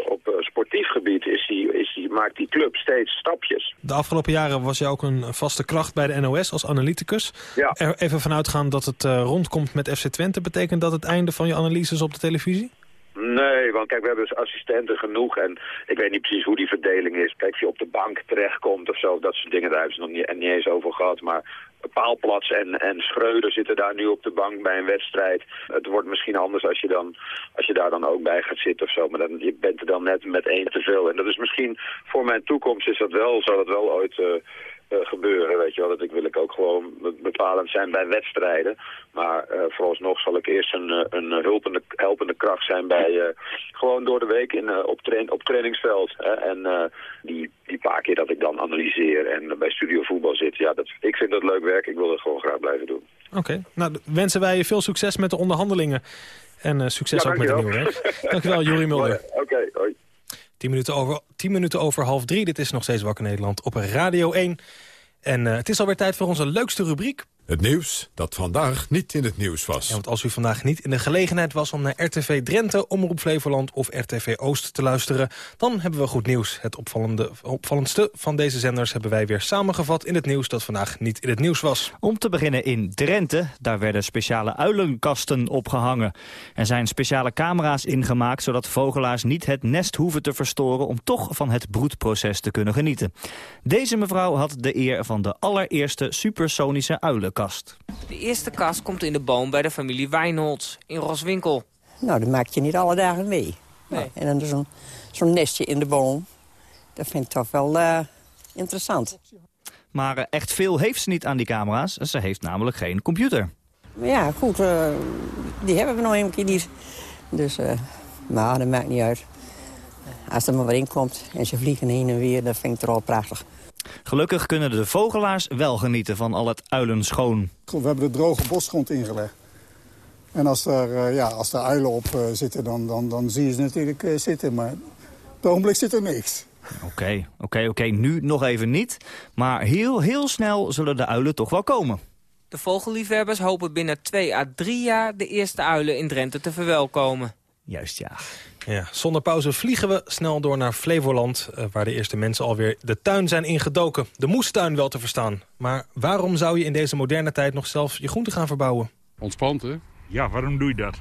op sportief gebied is die, is die, maakt die club steeds stapjes. De afgelopen jaren was je ook een vaste kracht bij de NOS als analyticus. Ja. Er even vanuitgaan dat het rondkomt met FC Twente... betekent dat het einde van je analyses op de televisie? Nee, want kijk, we hebben dus assistenten genoeg en ik weet niet precies hoe die verdeling is. Kijk, of je op de bank terechtkomt of zo, dat soort dingen, daar hebben ze nog niet, niet eens over gehad. Maar Paalplats en, en Schreuder zitten daar nu op de bank bij een wedstrijd. Het wordt misschien anders als je, dan, als je daar dan ook bij gaat zitten of zo. Maar dan, je bent er dan net met één te veel. En dat is misschien voor mijn toekomst is dat wel, zal dat wel ooit... Uh, gebeuren, weet je wel. Dat ik wil ik ook gewoon bepalend zijn bij wedstrijden. Maar uh, vooralsnog zal ik eerst een, uh, een hulpende, helpende kracht zijn bij gewoon door de week in, op, train, op trainingsveld. Hè. En die, die paar keer dat ik dan analyseer en bij studio voetbal zit, ja, dat, ik vind dat leuk werk. Ik wil dat gewoon graag blijven doen. Oké, nou wensen wij je veel succes met de onderhandelingen. En succes ja, ook met het nieuwe werk. Dankjewel, Juri Mulder. Oké, okay, hoi. 10 minuten, over, 10 minuten over half drie. Dit is nog steeds Wakker Nederland op Radio 1. En uh, het is alweer tijd voor onze leukste rubriek. Het nieuws dat vandaag niet in het nieuws was. Ja, want als u vandaag niet in de gelegenheid was om naar RTV Drenthe, Omroep Flevoland of RTV Oost te luisteren, dan hebben we goed nieuws. Het opvallende, opvallendste van deze zenders hebben wij weer samengevat in het nieuws dat vandaag niet in het nieuws was. Om te beginnen in Drenthe, daar werden speciale uilenkasten opgehangen. Er zijn speciale camera's ingemaakt zodat vogelaars niet het nest hoeven te verstoren om toch van het broedproces te kunnen genieten. Deze mevrouw had de eer van de allereerste supersonische uilenkast. De eerste kast komt in de boom bij de familie Wijnholz in Roswinkel. Nou, dat maak je niet alle dagen mee. Nee. En dan zo'n zo'n nestje in de boom. Dat vind ik toch wel uh, interessant. Maar uh, echt veel heeft ze niet aan die camera's. Ze heeft namelijk geen computer. Ja, goed. Uh, die hebben we nog een keer niet. Dus, maar dat maakt niet uit. Als er maar wat in komt en ze vliegen heen en weer, dat vind ik toch al prachtig. Gelukkig kunnen de vogelaars wel genieten van al het uilenschoon. We hebben de droge bosgrond ingelegd. En als er, ja, als er uilen op zitten, dan, dan, dan zie je ze natuurlijk zitten. Maar op het ogenblik zit er niks. Oké, oké, oké. Nu nog even niet. Maar heel, heel snel zullen de uilen toch wel komen. De vogelliefhebbers hopen binnen twee à drie jaar de eerste uilen in Drenthe te verwelkomen. Juist, ja. Ja, zonder pauze vliegen we snel door naar Flevoland... Uh, waar de eerste mensen alweer de tuin zijn ingedoken. De moestuin wel te verstaan. Maar waarom zou je in deze moderne tijd nog zelf je groenten gaan verbouwen? Ontspant, hè? Ja, waarom doe je dat?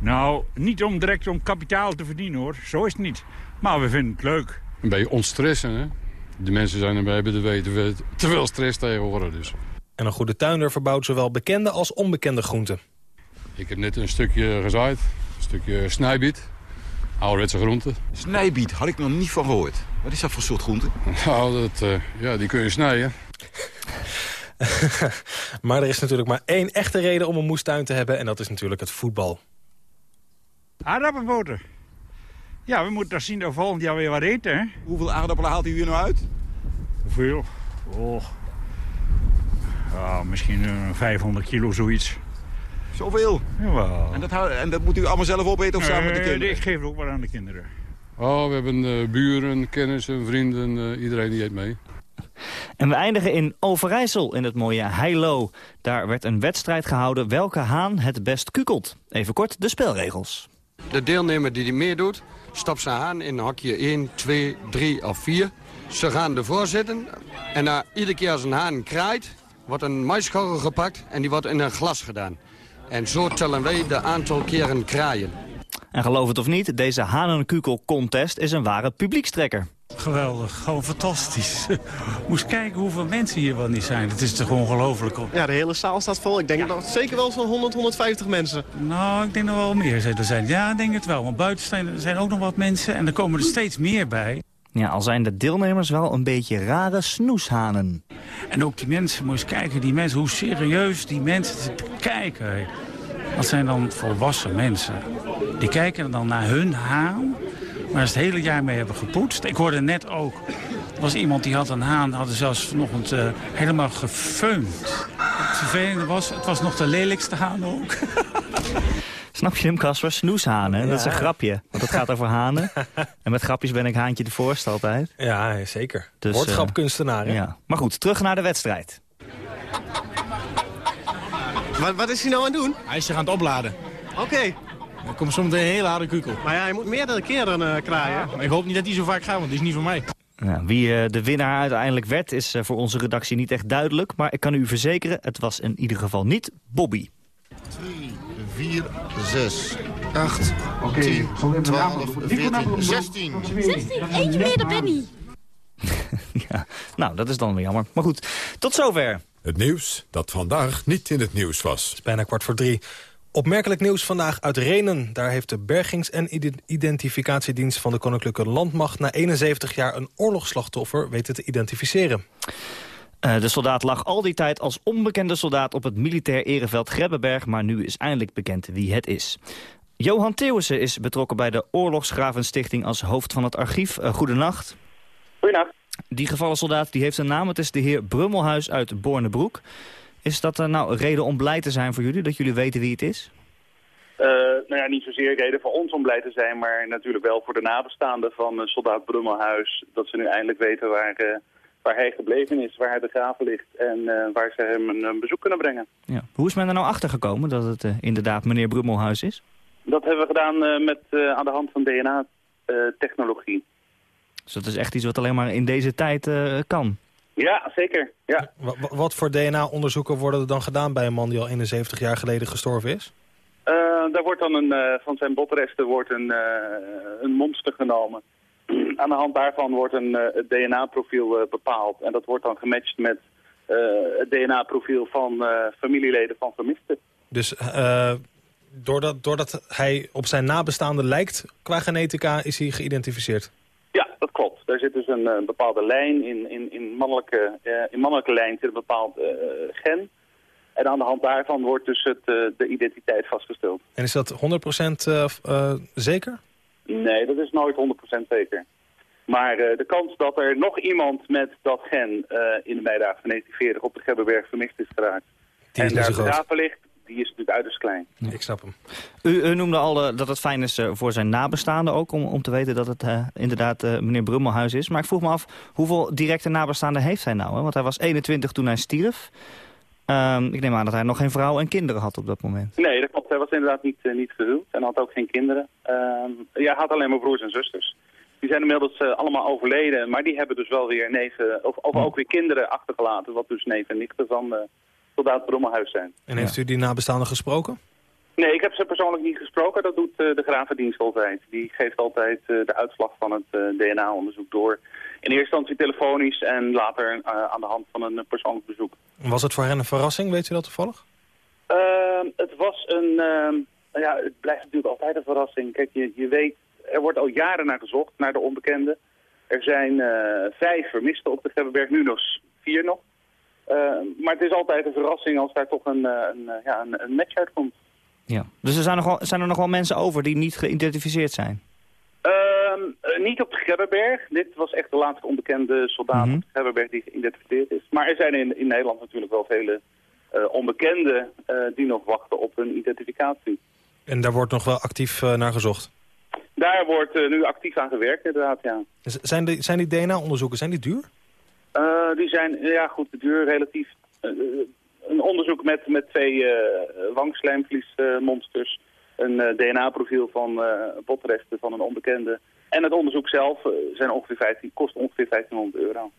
Nou, niet om direct om kapitaal te verdienen, hoor. Zo is het niet. Maar we vinden het leuk. Een beetje ontstressen, hè? De mensen zijn erbij hebben de weten te veel stress tegenwoordig, dus. En een goede tuinder verbouwt zowel bekende als onbekende groenten. Ik heb net een stukje gezaaid. Een stukje snijbiet. Ouderwetse groenten. Snijbiet, had ik nog niet van gehoord. Wat is dat voor soort groente? Nou, dat, uh, ja, die kun je snijden. maar er is natuurlijk maar één echte reden om een moestuin te hebben... en dat is natuurlijk het voetbal. Aardappelboter. Ja, we moeten daar zien dat volgend jaar weer wat eten, hè? Hoeveel aardappelen haalt u hier nou uit? Hoeveel? Oh. Ja, misschien uh, 500 kilo, zoiets. Zoveel? Jawel. En dat, en dat moet u allemaal zelf opeten of samen met de kinderen? Nee, ik geef het ook wel aan de kinderen. Oh, we hebben uh, buren, kennissen, vrienden, uh, iedereen die eet mee. En we eindigen in Overijssel, in het mooie Heilo. Daar werd een wedstrijd gehouden welke haan het best kukelt. Even kort de spelregels. De deelnemer die die meedoet, stapt zijn haan in hokje 1, 2, 3 of 4. Ze gaan ervoor zitten en na iedere keer als een haan kraait... wordt een maiskorrel gepakt en die wordt in een glas gedaan. En zo tellen wij de aantal keren kraaien. En geloof het of niet, deze Hanenkukel-contest is een ware publiekstrekker. Geweldig, gewoon fantastisch. Moest kijken hoeveel mensen hier wel niet zijn. Het is toch ongelooflijk. Ja, de hele zaal staat vol. Ik denk ja. dat zeker wel zo'n 100, 150 mensen. Nou, ik denk dat wel meer zullen zijn. Ja, ik denk het wel. Want buiten zijn ook nog wat mensen en er komen er steeds meer bij. Ja, al zijn de deelnemers wel een beetje rare snoeshanen. En ook die mensen, eens kijken, die mensen, hoe serieus die mensen zitten kijken. Dat zijn dan volwassen mensen. Die kijken dan naar hun haan, waar ze het hele jaar mee hebben gepoetst. Ik hoorde net ook, er was iemand die had een haan, hadden zelfs vanochtend uh, helemaal gefeund. Het vervelende was, het was nog de lelijkste haan ook. Snap je hem, Casper? Snoeshanen. Ja. Dat is een grapje. Want het gaat over hanen. en met grapjes ben ik Haantje de Voorst altijd. Ja, zeker. Dus, Woordgrapkunstenaar, hè? Ja. Maar goed, terug naar de wedstrijd. Wat, wat is hij nou aan het doen? Hij is zich aan het opladen. Oké. Okay. Er komt soms een hele harde kukel. Maar ja, hij moet meerdere keren uh, kraaien. Ja, maar ik hoop niet dat hij zo vaak gaat, want die is niet van mij. Ja, wie uh, de winnaar uiteindelijk werd, is uh, voor onze redactie niet echt duidelijk. Maar ik kan u verzekeren, het was in ieder geval niet Bobby. 2, 4, 6, 8, 10, 12, 14, 16. 16, eentje meer dan Benny. ja, nou, dat is dan weer jammer. Maar goed, tot zover. Het nieuws dat vandaag niet in het nieuws was. Het is bijna kwart voor drie. Opmerkelijk nieuws vandaag uit Renen. Daar heeft de Bergings- en Identificatiedienst van de Koninklijke Landmacht... na 71 jaar een oorlogsslachtoffer weten te identificeren. Uh, de soldaat lag al die tijd als onbekende soldaat op het militair ereveld Grebbeberg... maar nu is eindelijk bekend wie het is. Johan Theeuwissen is betrokken bij de Oorlogsgravenstichting als hoofd van het archief. Uh, goedenacht. Goedenacht. Die gevallen soldaat die heeft een naam. Het is de heer Brummelhuis uit Bornebroek. Is dat uh, nou reden om blij te zijn voor jullie, dat jullie weten wie het is? Uh, nou ja, niet zozeer reden voor ons om blij te zijn, maar natuurlijk wel voor de nabestaanden van soldaat Brummelhuis. Dat ze nu eindelijk weten waar, waar hij gebleven is, waar hij begraven ligt en waar ze hem een, een, bezoek kunnen brengen. Ja. Hoe is men er nou achter gekomen dat het inderdaad meneer Brummelhuis is? Dat hebben we gedaan met, aan de hand van DNA-technologie. Dus dat is echt iets wat alleen maar in deze tijd kan? Ja, zeker. Ja. Wat voor DNA-onderzoeken worden er dan gedaan bij een man die al 71 jaar geleden gestorven is? Uh, daar wordt dan een, uh, van zijn botresten wordt een, uh, een monster genomen. Aan de hand daarvan wordt een DNA-profiel bepaald. En dat wordt dan gematcht met het DNA-profiel van familieleden van vermisten. Dus doordat, doordat hij op zijn nabestaanden lijkt qua genetica is hij geïdentificeerd? Ja, dat klopt. Daar zit dus een bepaalde lijn, in, in, in, mannelijke, uh, in mannelijke lijn zit een bepaald uh, gen. En aan de hand daarvan wordt dus het, de identiteit vastgesteld. En is dat 100% zeker? Nee, dat is nooit 100% zeker. Maar de kans dat er nog iemand met dat gen in de bijdrage van 1940 op de Gebberberg vermist is geraakt... Die en daar begraven ligt, die is natuurlijk uiterst klein. Ja, ik snap hem. U, u noemde al uh, dat het fijn is voor zijn nabestaanden ook... om, om te weten dat het inderdaad meneer Brummelhuis is. Maar ik vroeg me af, hoeveel directe nabestaanden heeft hij nou? Hè? Want hij was 21 toen hij stierf. Um, ik neem aan dat hij nog geen vrouw en kinderen had op dat moment. Nee, dat klopt. Hij was inderdaad niet, niet gehuwd en had ook geen kinderen. Um, ja, hij had alleen maar broers en zusters. Die zijn inmiddels allemaal overleden, maar die hebben dus wel weer neven... of, of ook weer kinderen achtergelaten, wat dus neven en nichten van soldaat Brommelhuis zijn. En heeft u die nabestaanden gesproken? Nee, ik heb ze persoonlijk niet gesproken. Dat doet uh, de Gravendienst altijd. Die geeft altijd uh, de uitslag van het uh, DNA-onderzoek door. In eerste instantie telefonisch en later aan de hand van een persoonlijk bezoek. Was het voor hen een verrassing? Weet u dat toevallig? Ehm, het was een... ehm, ja, het blijft natuurlijk altijd een verrassing. Kijk, je, je weet, er wordt al jaren naar gezocht, naar de onbekende. Er zijn vijf vermisten op de Gebberberg, nu nog vier nog. Uh, maar het is altijd een verrassing als daar toch een, een, ja, een, een match uitkomt. Ja. Dus er zijn, nog wel, zijn er nog wel mensen over die niet geïdentificeerd zijn? Uh, uh, niet op de Grebbeberg. Dit was echt de laatste onbekende soldaat mm -hmm. op de Grebbeberg die geïdentificeerd is. Maar er zijn in, in Nederland natuurlijk wel vele onbekenden die nog wachten op hun identificatie. En daar wordt nog wel actief naar gezocht? Daar wordt nu actief aan gewerkt inderdaad, ja. Zijn die, zijn die DNA-onderzoeken, zijn die duur? Uh, die zijn, ja goed, duur relatief. Uh, een onderzoek met, met twee uh, wangslijmvliesmonsters. een DNA-profiel van botresten van een onbekende. En het onderzoek zelf zijn ongeveer 15, kost ongeveer 1500 euro.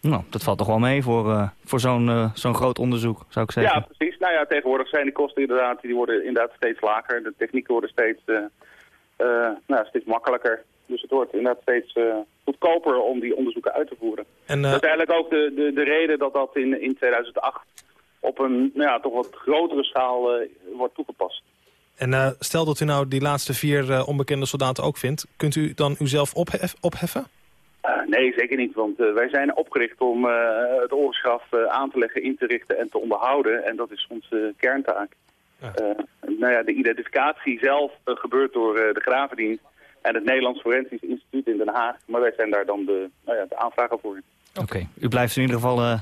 Nou, dat valt toch wel mee voor, voor zo'n zo'n groot onderzoek, zou ik zeggen. Ja, precies. Nou ja, tegenwoordig zijn die kosten inderdaad, die worden inderdaad steeds lager. De technieken worden steeds, nou, steeds makkelijker. Dus het wordt inderdaad steeds uh, goedkoper om die onderzoeken uit te voeren. En, uh, dat is eigenlijk ook de, de, de reden dat dat in, in 2008 op een nou ja, toch wat grotere schaal uh, wordt toegepast. En stel dat u nou die laatste vier onbekende soldaten ook vindt, kunt u dan uzelf ophef, opheffen? nee, zeker niet, want wij zijn opgericht om het oorlogsgraf aan te leggen, in te richten en te onderhouden. En dat is onze kerntaak. Ja. nou ja, de identificatie zelf gebeurt door de gravendienst en het Nederlands Forensisch Instituut in Den Haag. Maar wij zijn daar dan de, nou ja, de aanvrager voor. Oké, okay. u blijft in ieder geval uh,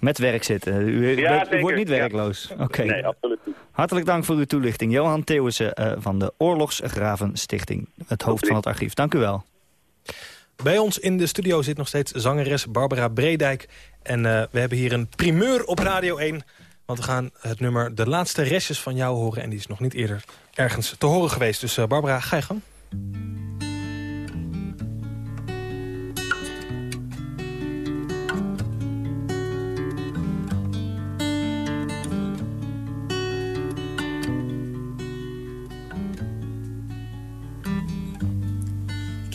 met werk zitten. U, ja, u, u wordt niet werkloos. Ja. Okay. Nee, absoluut niet. Hartelijk dank voor uw toelichting. Johan Theeuwissen uh, van de Oorlogsgravenstichting, het hoofd van het archief. Dank u wel. Bij ons in de studio zit nog steeds zangeres Barbara Bredijk. En uh, we hebben hier een primeur op Radio 1... Want we gaan het nummer De Laatste Restjes van jou horen. En die is nog niet eerder ergens te horen geweest. Dus Barbara, ga je gang.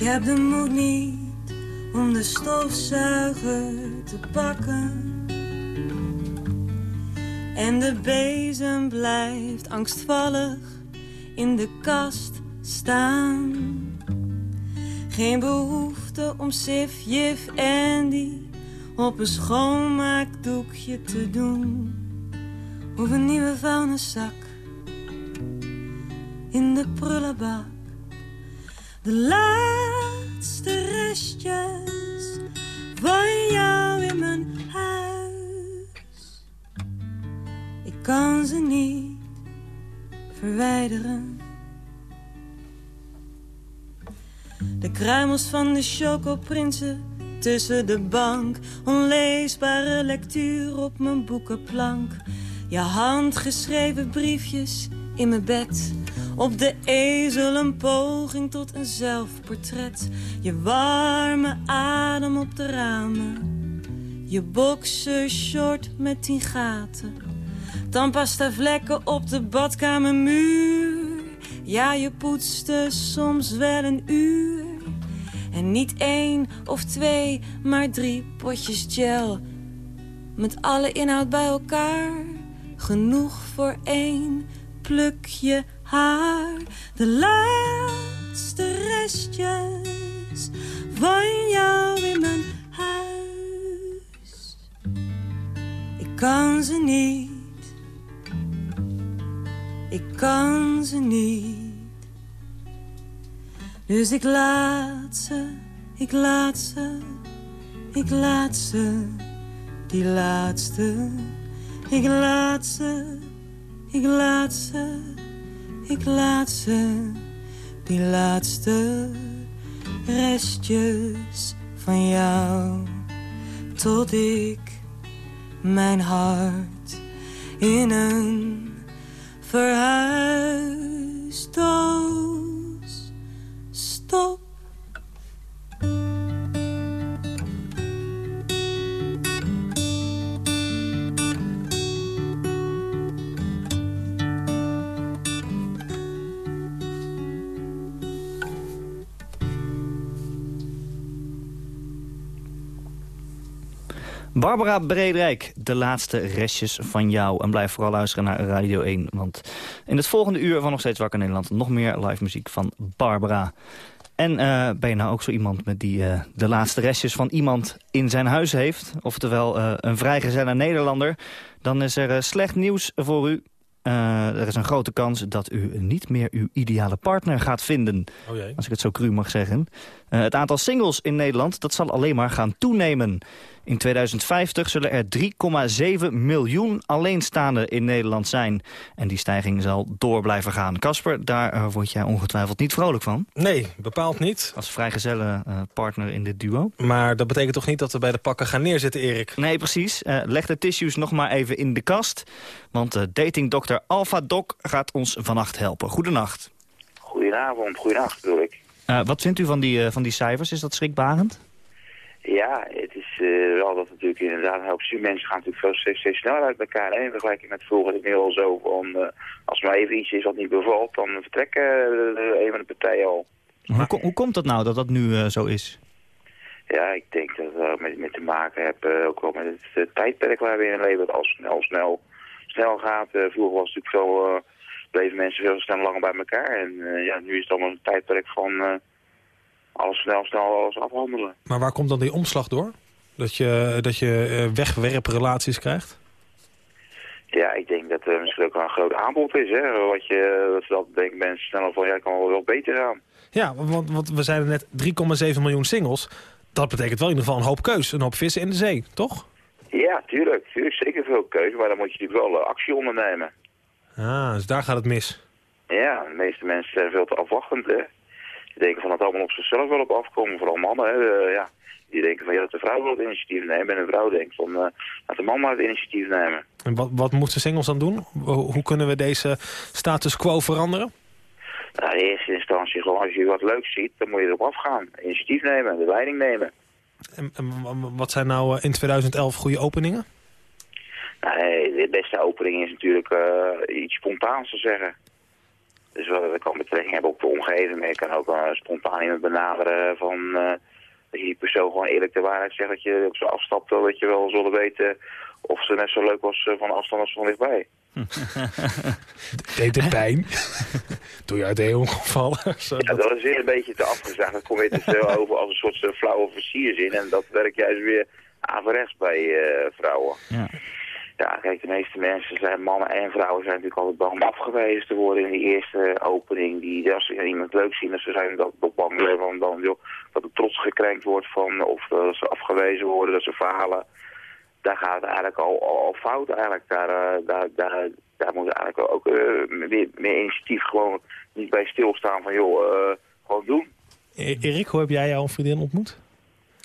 Heb de moed niet om de stofzuiger te pakken. En de bezem blijft angstvallig in de kast staan. Geen behoefte om sif, jif en die op een schoonmaakdoekje te doen. Of een nieuwe vuilniszak in de prullenbak. De laatste restjes van jou in mijn huis. Ik kan ze niet verwijderen. De kruimels van de chocoprinsen tussen de bank. Onleesbare lectuur op mijn boekenplank. Je handgeschreven briefjes in mijn bed. Op de ezel een poging tot een zelfportret. Je warme adem op de ramen. Je boxershort met tien gaten. Tandpasta vlekken op de badkamermuur. Ja, je poetste soms wel een uur. En niet één of twee, maar drie potjes gel. Met alle inhoud bij elkaar. Genoeg voor één plukje haar. De laatste restjes van jou in mijn huis. Ik kan ze niet. Ik kan ze niet. Dus ik laat ze, ik laat ze, ik laat ze, die laatste. Ik laat ze, ik laat ze, ik laat ze, die laatste restjes van jou. Tot ik mijn hart in een verhuisdoos stop. Barbara Brederijk, de laatste restjes van jou. En blijf vooral luisteren naar Radio 1. Want in het volgende uur van Nog Steeds Wakker Nederland... nog meer live muziek van Barbara. En uh, ben je nou ook zo iemand met die uh, de laatste restjes van iemand in zijn huis heeft... oftewel uh, een vrijgezelle Nederlander... dan is er slecht nieuws voor u. er is een grote kans dat u niet meer uw ideale partner gaat vinden. Oh als ik het zo cru mag zeggen. het aantal singles in Nederland dat zal alleen maar gaan toenemen. In 2050 zullen er 3,7 miljoen alleenstaanden in Nederland zijn. En die stijging zal door blijven gaan. Casper, daar uh, word jij ongetwijfeld niet vrolijk van. Nee, bepaald niet. Als vrijgezelle uh, partner in dit duo. Maar dat betekent toch niet dat we bij de pakken gaan neerzitten, Erik? Nee, precies. Uh, leg de tissues nog maar even in de kast. Want datingdokter Alpha Doc gaat ons vannacht helpen. Goedenacht. Goedenavond, goedenacht bedoel ik. wat vindt u van die, van die cijfers? Is dat schrikbarend? Ja, het is uh, wel dat natuurlijk inderdaad een hoop mensen gaan natuurlijk veel steeds, steeds sneller uit elkaar. En in vergelijking met vroeger het al zo van, uh, als er maar even iets is wat niet bevalt, dan vertrekken uh, een van de partijen al. Hoe, hoe komt dat nou dat dat nu zo is? Ja, ik denk dat het met, met te maken heeft ook wel met het tijdperk waar we in leven, dat als snel, snel, snel gaat. vroeger was het natuurlijk zo, bleven mensen veel snel langer bij elkaar. En ja, nu is het allemaal een tijdperk van alles snel, snel alles afhandelen. Maar waar komt dan die omslag door? Dat je, dat je uh, wegwerprelaties krijgt? Ja, ik denk dat er misschien ook wel een groot aanbod is. Hè? Wat je, dat, dat denken mensen sneller van, ja, kan wel, wel beter aan. Ja, want, want we zeiden net 3,7 miljoen singles. Dat betekent wel in ieder geval een hoop keus, een hoop vissen in de zee, toch? Ja, tuurlijk. tuurlijk zeker veel keuze, maar dan moet je natuurlijk wel uh, actie ondernemen. Ah, dus daar gaat het mis. Ja, de meeste mensen zijn veel te afwachtend, hè. Die denken van het allemaal op zichzelf wel op afkomen, vooral mannen. Hè. Uh, ja, die denken van ja, dat de vrouw wel het initiatief neemt. En een vrouw denkt van uh, laat de man maar het initiatief nemen. En wat, wat moeten singles dan doen? Hoe kunnen we deze status quo veranderen? Nou, in eerste instantie gewoon als je wat leuks ziet, dan moet je erop afgaan. Initiatief nemen, de leiding nemen. En, en wat zijn nou in 2011 goede openingen? Nou, de beste opening is natuurlijk uh, iets spontaans te zeggen. Dus dat kan betrekking hebben op de omgeving. Maar je kan ook uh, spontaan iemand benaderen van... Uh, dat je die persoon gewoon eerlijk de waarheid zegt. Dat je op ze afstapt, dat je wel zullen weten of ze net zo leuk was van afstand als van dichtbij. Deed het pijn? Doe je uit de ongevallen? Ja, dat is weer een beetje te afgezaagd. Dan kom je te veel over als een soort flauwe versierzin. En dat werkt juist weer averechts bij uh, vrouwen. Ja. Ja, kijk, de meeste mensen zijn, mannen en vrouwen zijn natuurlijk altijd bang om afgewezen te worden in die eerste opening. Die, als ze iemand leuk zien, dat ze zijn dat bang van dan, joh, dat er trots gekrenkt wordt van, of dat ze afgewezen worden, dat ze falen. Daar gaat het eigenlijk al, al, fout eigenlijk. Daar, uh, daar, daar, daar moet eigenlijk ook meer, initiatief gewoon niet bij stilstaan van, joh, gewoon doen. E-, Erik, hoe heb jij jouw vriendin ontmoet?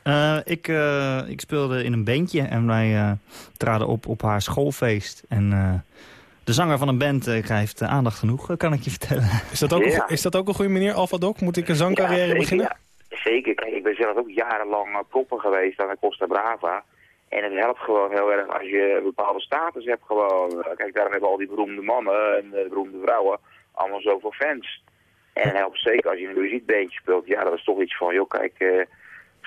Uh, ik, uh, ik speelde in een bandje en wij uh, traden op op haar schoolfeest. En de zanger van een band krijgt aandacht genoeg, kan ik je vertellen. Is dat ook, ja. een, is dat ook een goede manier, Alpha Doc? Moet ik een zangcarrière ja, zeker, beginnen? Ja. Zeker. Kijk, ik ben zelf ook jarenlang proppen geweest aan de Costa Brava. En het helpt gewoon heel erg als je een bepaalde status hebt gewoon. Kijk, daarom hebben al die beroemde mannen en de beroemde vrouwen allemaal zoveel fans. En het helpt zeker als je in een muziekbandje speelt. Ja, dat is toch iets van, joh, kijk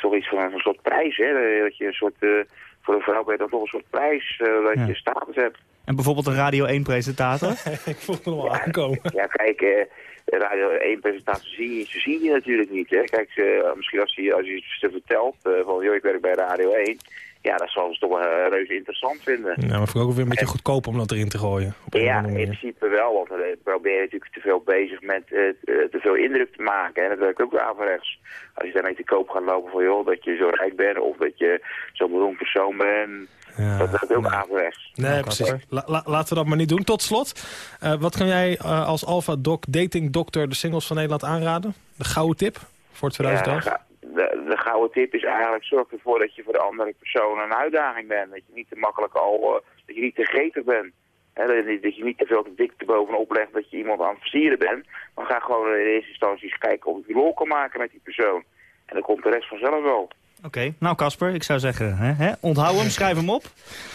toch iets van een soort prijs, hè? Dat je een soort, uh, voor een vrouw ben je dan toch een soort prijs uh, dat ja. je status hebt. En bijvoorbeeld een Radio 1-presentator? ik voel me nog wel ja, aankomen. Ja, kijk, uh, Radio 1-presentator zie zien je natuurlijk niet. Hè? Kijk, ze, misschien als je, als je ze vertelt van, joh, ik werk bij Radio 1... Ja, dat zal ze toch wel uh, reuze interessant vinden. Ja, maar vind ik ook weer een beetje goedkoop om dat erin te gooien. Ja, in principe wel, want dan probeer je natuurlijk te veel bezig met uh, te veel indruk te maken. En dat werkt ook averechts. Als je daarmee te koop gaat lopen van joh, dat je zo rijk bent of dat je zo'n beroemd persoon bent. Ja, dat werkt ook nee. averechts. Nee, precies. La, la, laten we dat maar niet doen. Tot slot, uh, wat kan jij uh, als Alpha Doc Dating Doctor de singles van Nederland aanraden? De gouden tip voor 2011? Ja, de, de gouden tip is eigenlijk zorg ervoor dat je voor de andere persoon een uitdaging bent. Dat je niet te makkelijk al, uh, dat je niet te gretig bent. He, dat, je niet te veel te dik te bovenop legt dat je iemand aan het versieren bent. Maar ga gewoon in eerste instantie eens kijken of je lol kan maken met die persoon. En dan komt de rest vanzelf wel. Oké, okay. nou Casper, ik zou zeggen, hè, hè, onthoud hem, schrijf hem op.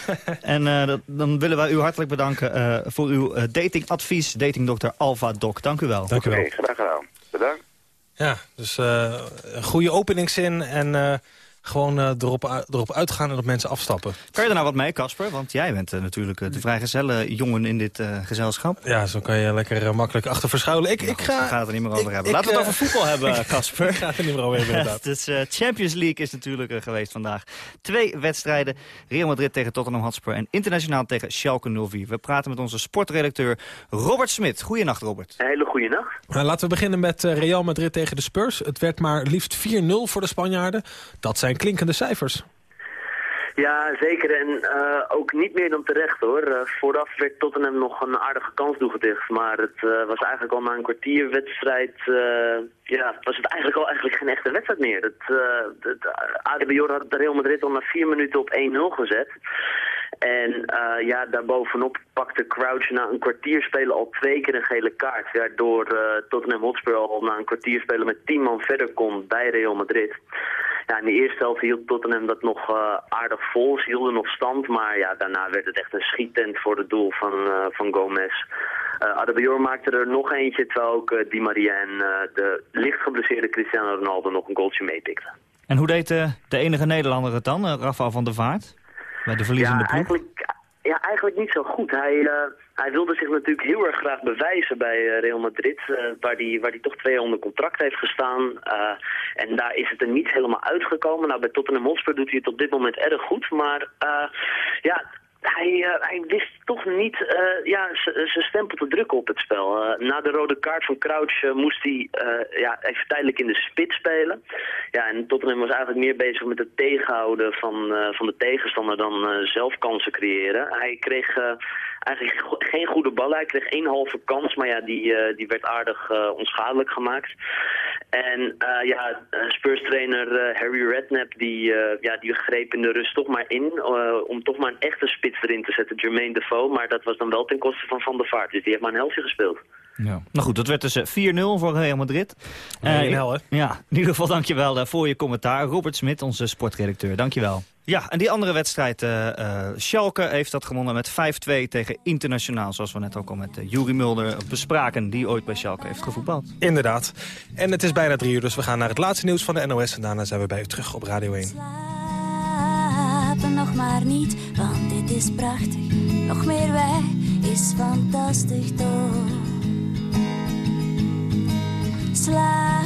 en uh, dat, dan willen wij u hartelijk bedanken uh, voor uw datingadvies, datingdokter Alpha Doc. Dank u wel. Dank u wel. Okay, graag gedaan. Bedankt. Ja, dus een goede openingszin en gewoon uh, erop, erop uitgaan en op mensen afstappen. Kan je er nou wat mee, Casper? Want jij bent uh, natuurlijk uh, de vrijgezelle jongen in dit gezelschap. Ja, zo kan je lekker makkelijk achter verschuilen. Ik, ik ga... ga het er niet meer over ik, hebben. Laten we het over voetbal hebben, Casper. ik ga het er niet meer over hebben, inderdaad. dus Champions League is natuurlijk geweest vandaag. Twee wedstrijden. Real Madrid tegen Tottenham Hotspur en internationaal tegen Schalke 04. We praten met onze sportredacteur Robert Smit. Goedenacht, Robert. Een hele goede nacht. Nou, laten we beginnen met Real Madrid tegen de Spurs. Het werd maar liefst 4-0 voor de Spanjaarden. Dat zijn klinkende cijfers. Ja, zeker. En uh, ook niet meer dan terecht hoor. Uh, vooraf werd Tottenham nog een aardige kans toegedicht. Maar het uh, was eigenlijk al na een kwartier wedstrijd... ja, was het eigenlijk al eigenlijk geen echte wedstrijd meer. Het, het, had Real Madrid al na vier minuten op 1-0 gezet. En uh, ja, daarbovenop pakte Crouch na een kwartier spelen al twee keer een gele kaart. Waardoor uh, Tottenham Hotspur al na een kwartier spelen met tien man verder kon bij Real Madrid. Ja, in de eerste helft hield Tottenham dat nog uh, aardig vol. Ze hielden nog stand, maar ja, daarna werd het echt een schiettent voor het doel van, van Gomez. Uh, Adebayor maakte er nog eentje, terwijl ook Di Maria en de licht geblesseerde Cristiano Ronaldo nog een goaltje meepikten. En hoe deed de enige Nederlander het dan, Rafael van der Vaart? Bij de verliezende ja, eigenlijk, ja, eigenlijk niet zo goed. Hij, uh, hij wilde zich natuurlijk heel erg graag bewijzen bij uh, Real Madrid, uh, waar hij waar die toch twee jaar onder contract heeft gestaan. en daar is het er niet helemaal uitgekomen. Nou, bij Tottenham Hotspur doet hij het op dit moment erg goed, maar ja, hij, uh, hij wist toch niet uh, ja, zijn stempel te drukken op het spel. Uh, na de rode kaart van Crouch moest hij ja, even tijdelijk in de spits spelen. Ja, en Tottenham was eigenlijk meer bezig met het tegenhouden van, van de tegenstander dan zelf kansen creëren. Hij kreeg eigenlijk geen goede bal. Hij kreeg één halve kans, maar ja, die, die werd aardig onschadelijk gemaakt. En uh, ja, Spurs-trainer uh, Harry Redknapp die, uh, ja, die greep in de rust toch maar in om toch maar een echte spits erin te zetten, Jermaine Defoe. Maar dat was dan wel ten koste van Van der Vaart, dus die heeft maar een helftje gespeeld. Ja. Nou goed, dat werd dus 4-0 voor Real Madrid. Nee, hel, hè? Ja, in ieder geval dankjewel voor je commentaar. Robert Smit, onze sportredacteur, dankjewel. Ja, en die andere wedstrijd, uh, uh, Schalke heeft dat gewonnen met 5-2 tegen Internationaal. Zoals we net ook al met uh, Juri Mulder bespraken, die ooit bij Schalke heeft gevoetbald. Inderdaad. En het is bijna drie uur, dus we gaan naar het laatste nieuws van de NOS. En daarna zijn we bij u terug op Radio 1. Slapen nog maar niet, want dit is prachtig. Nog meer wij is fantastisch toch. Slaap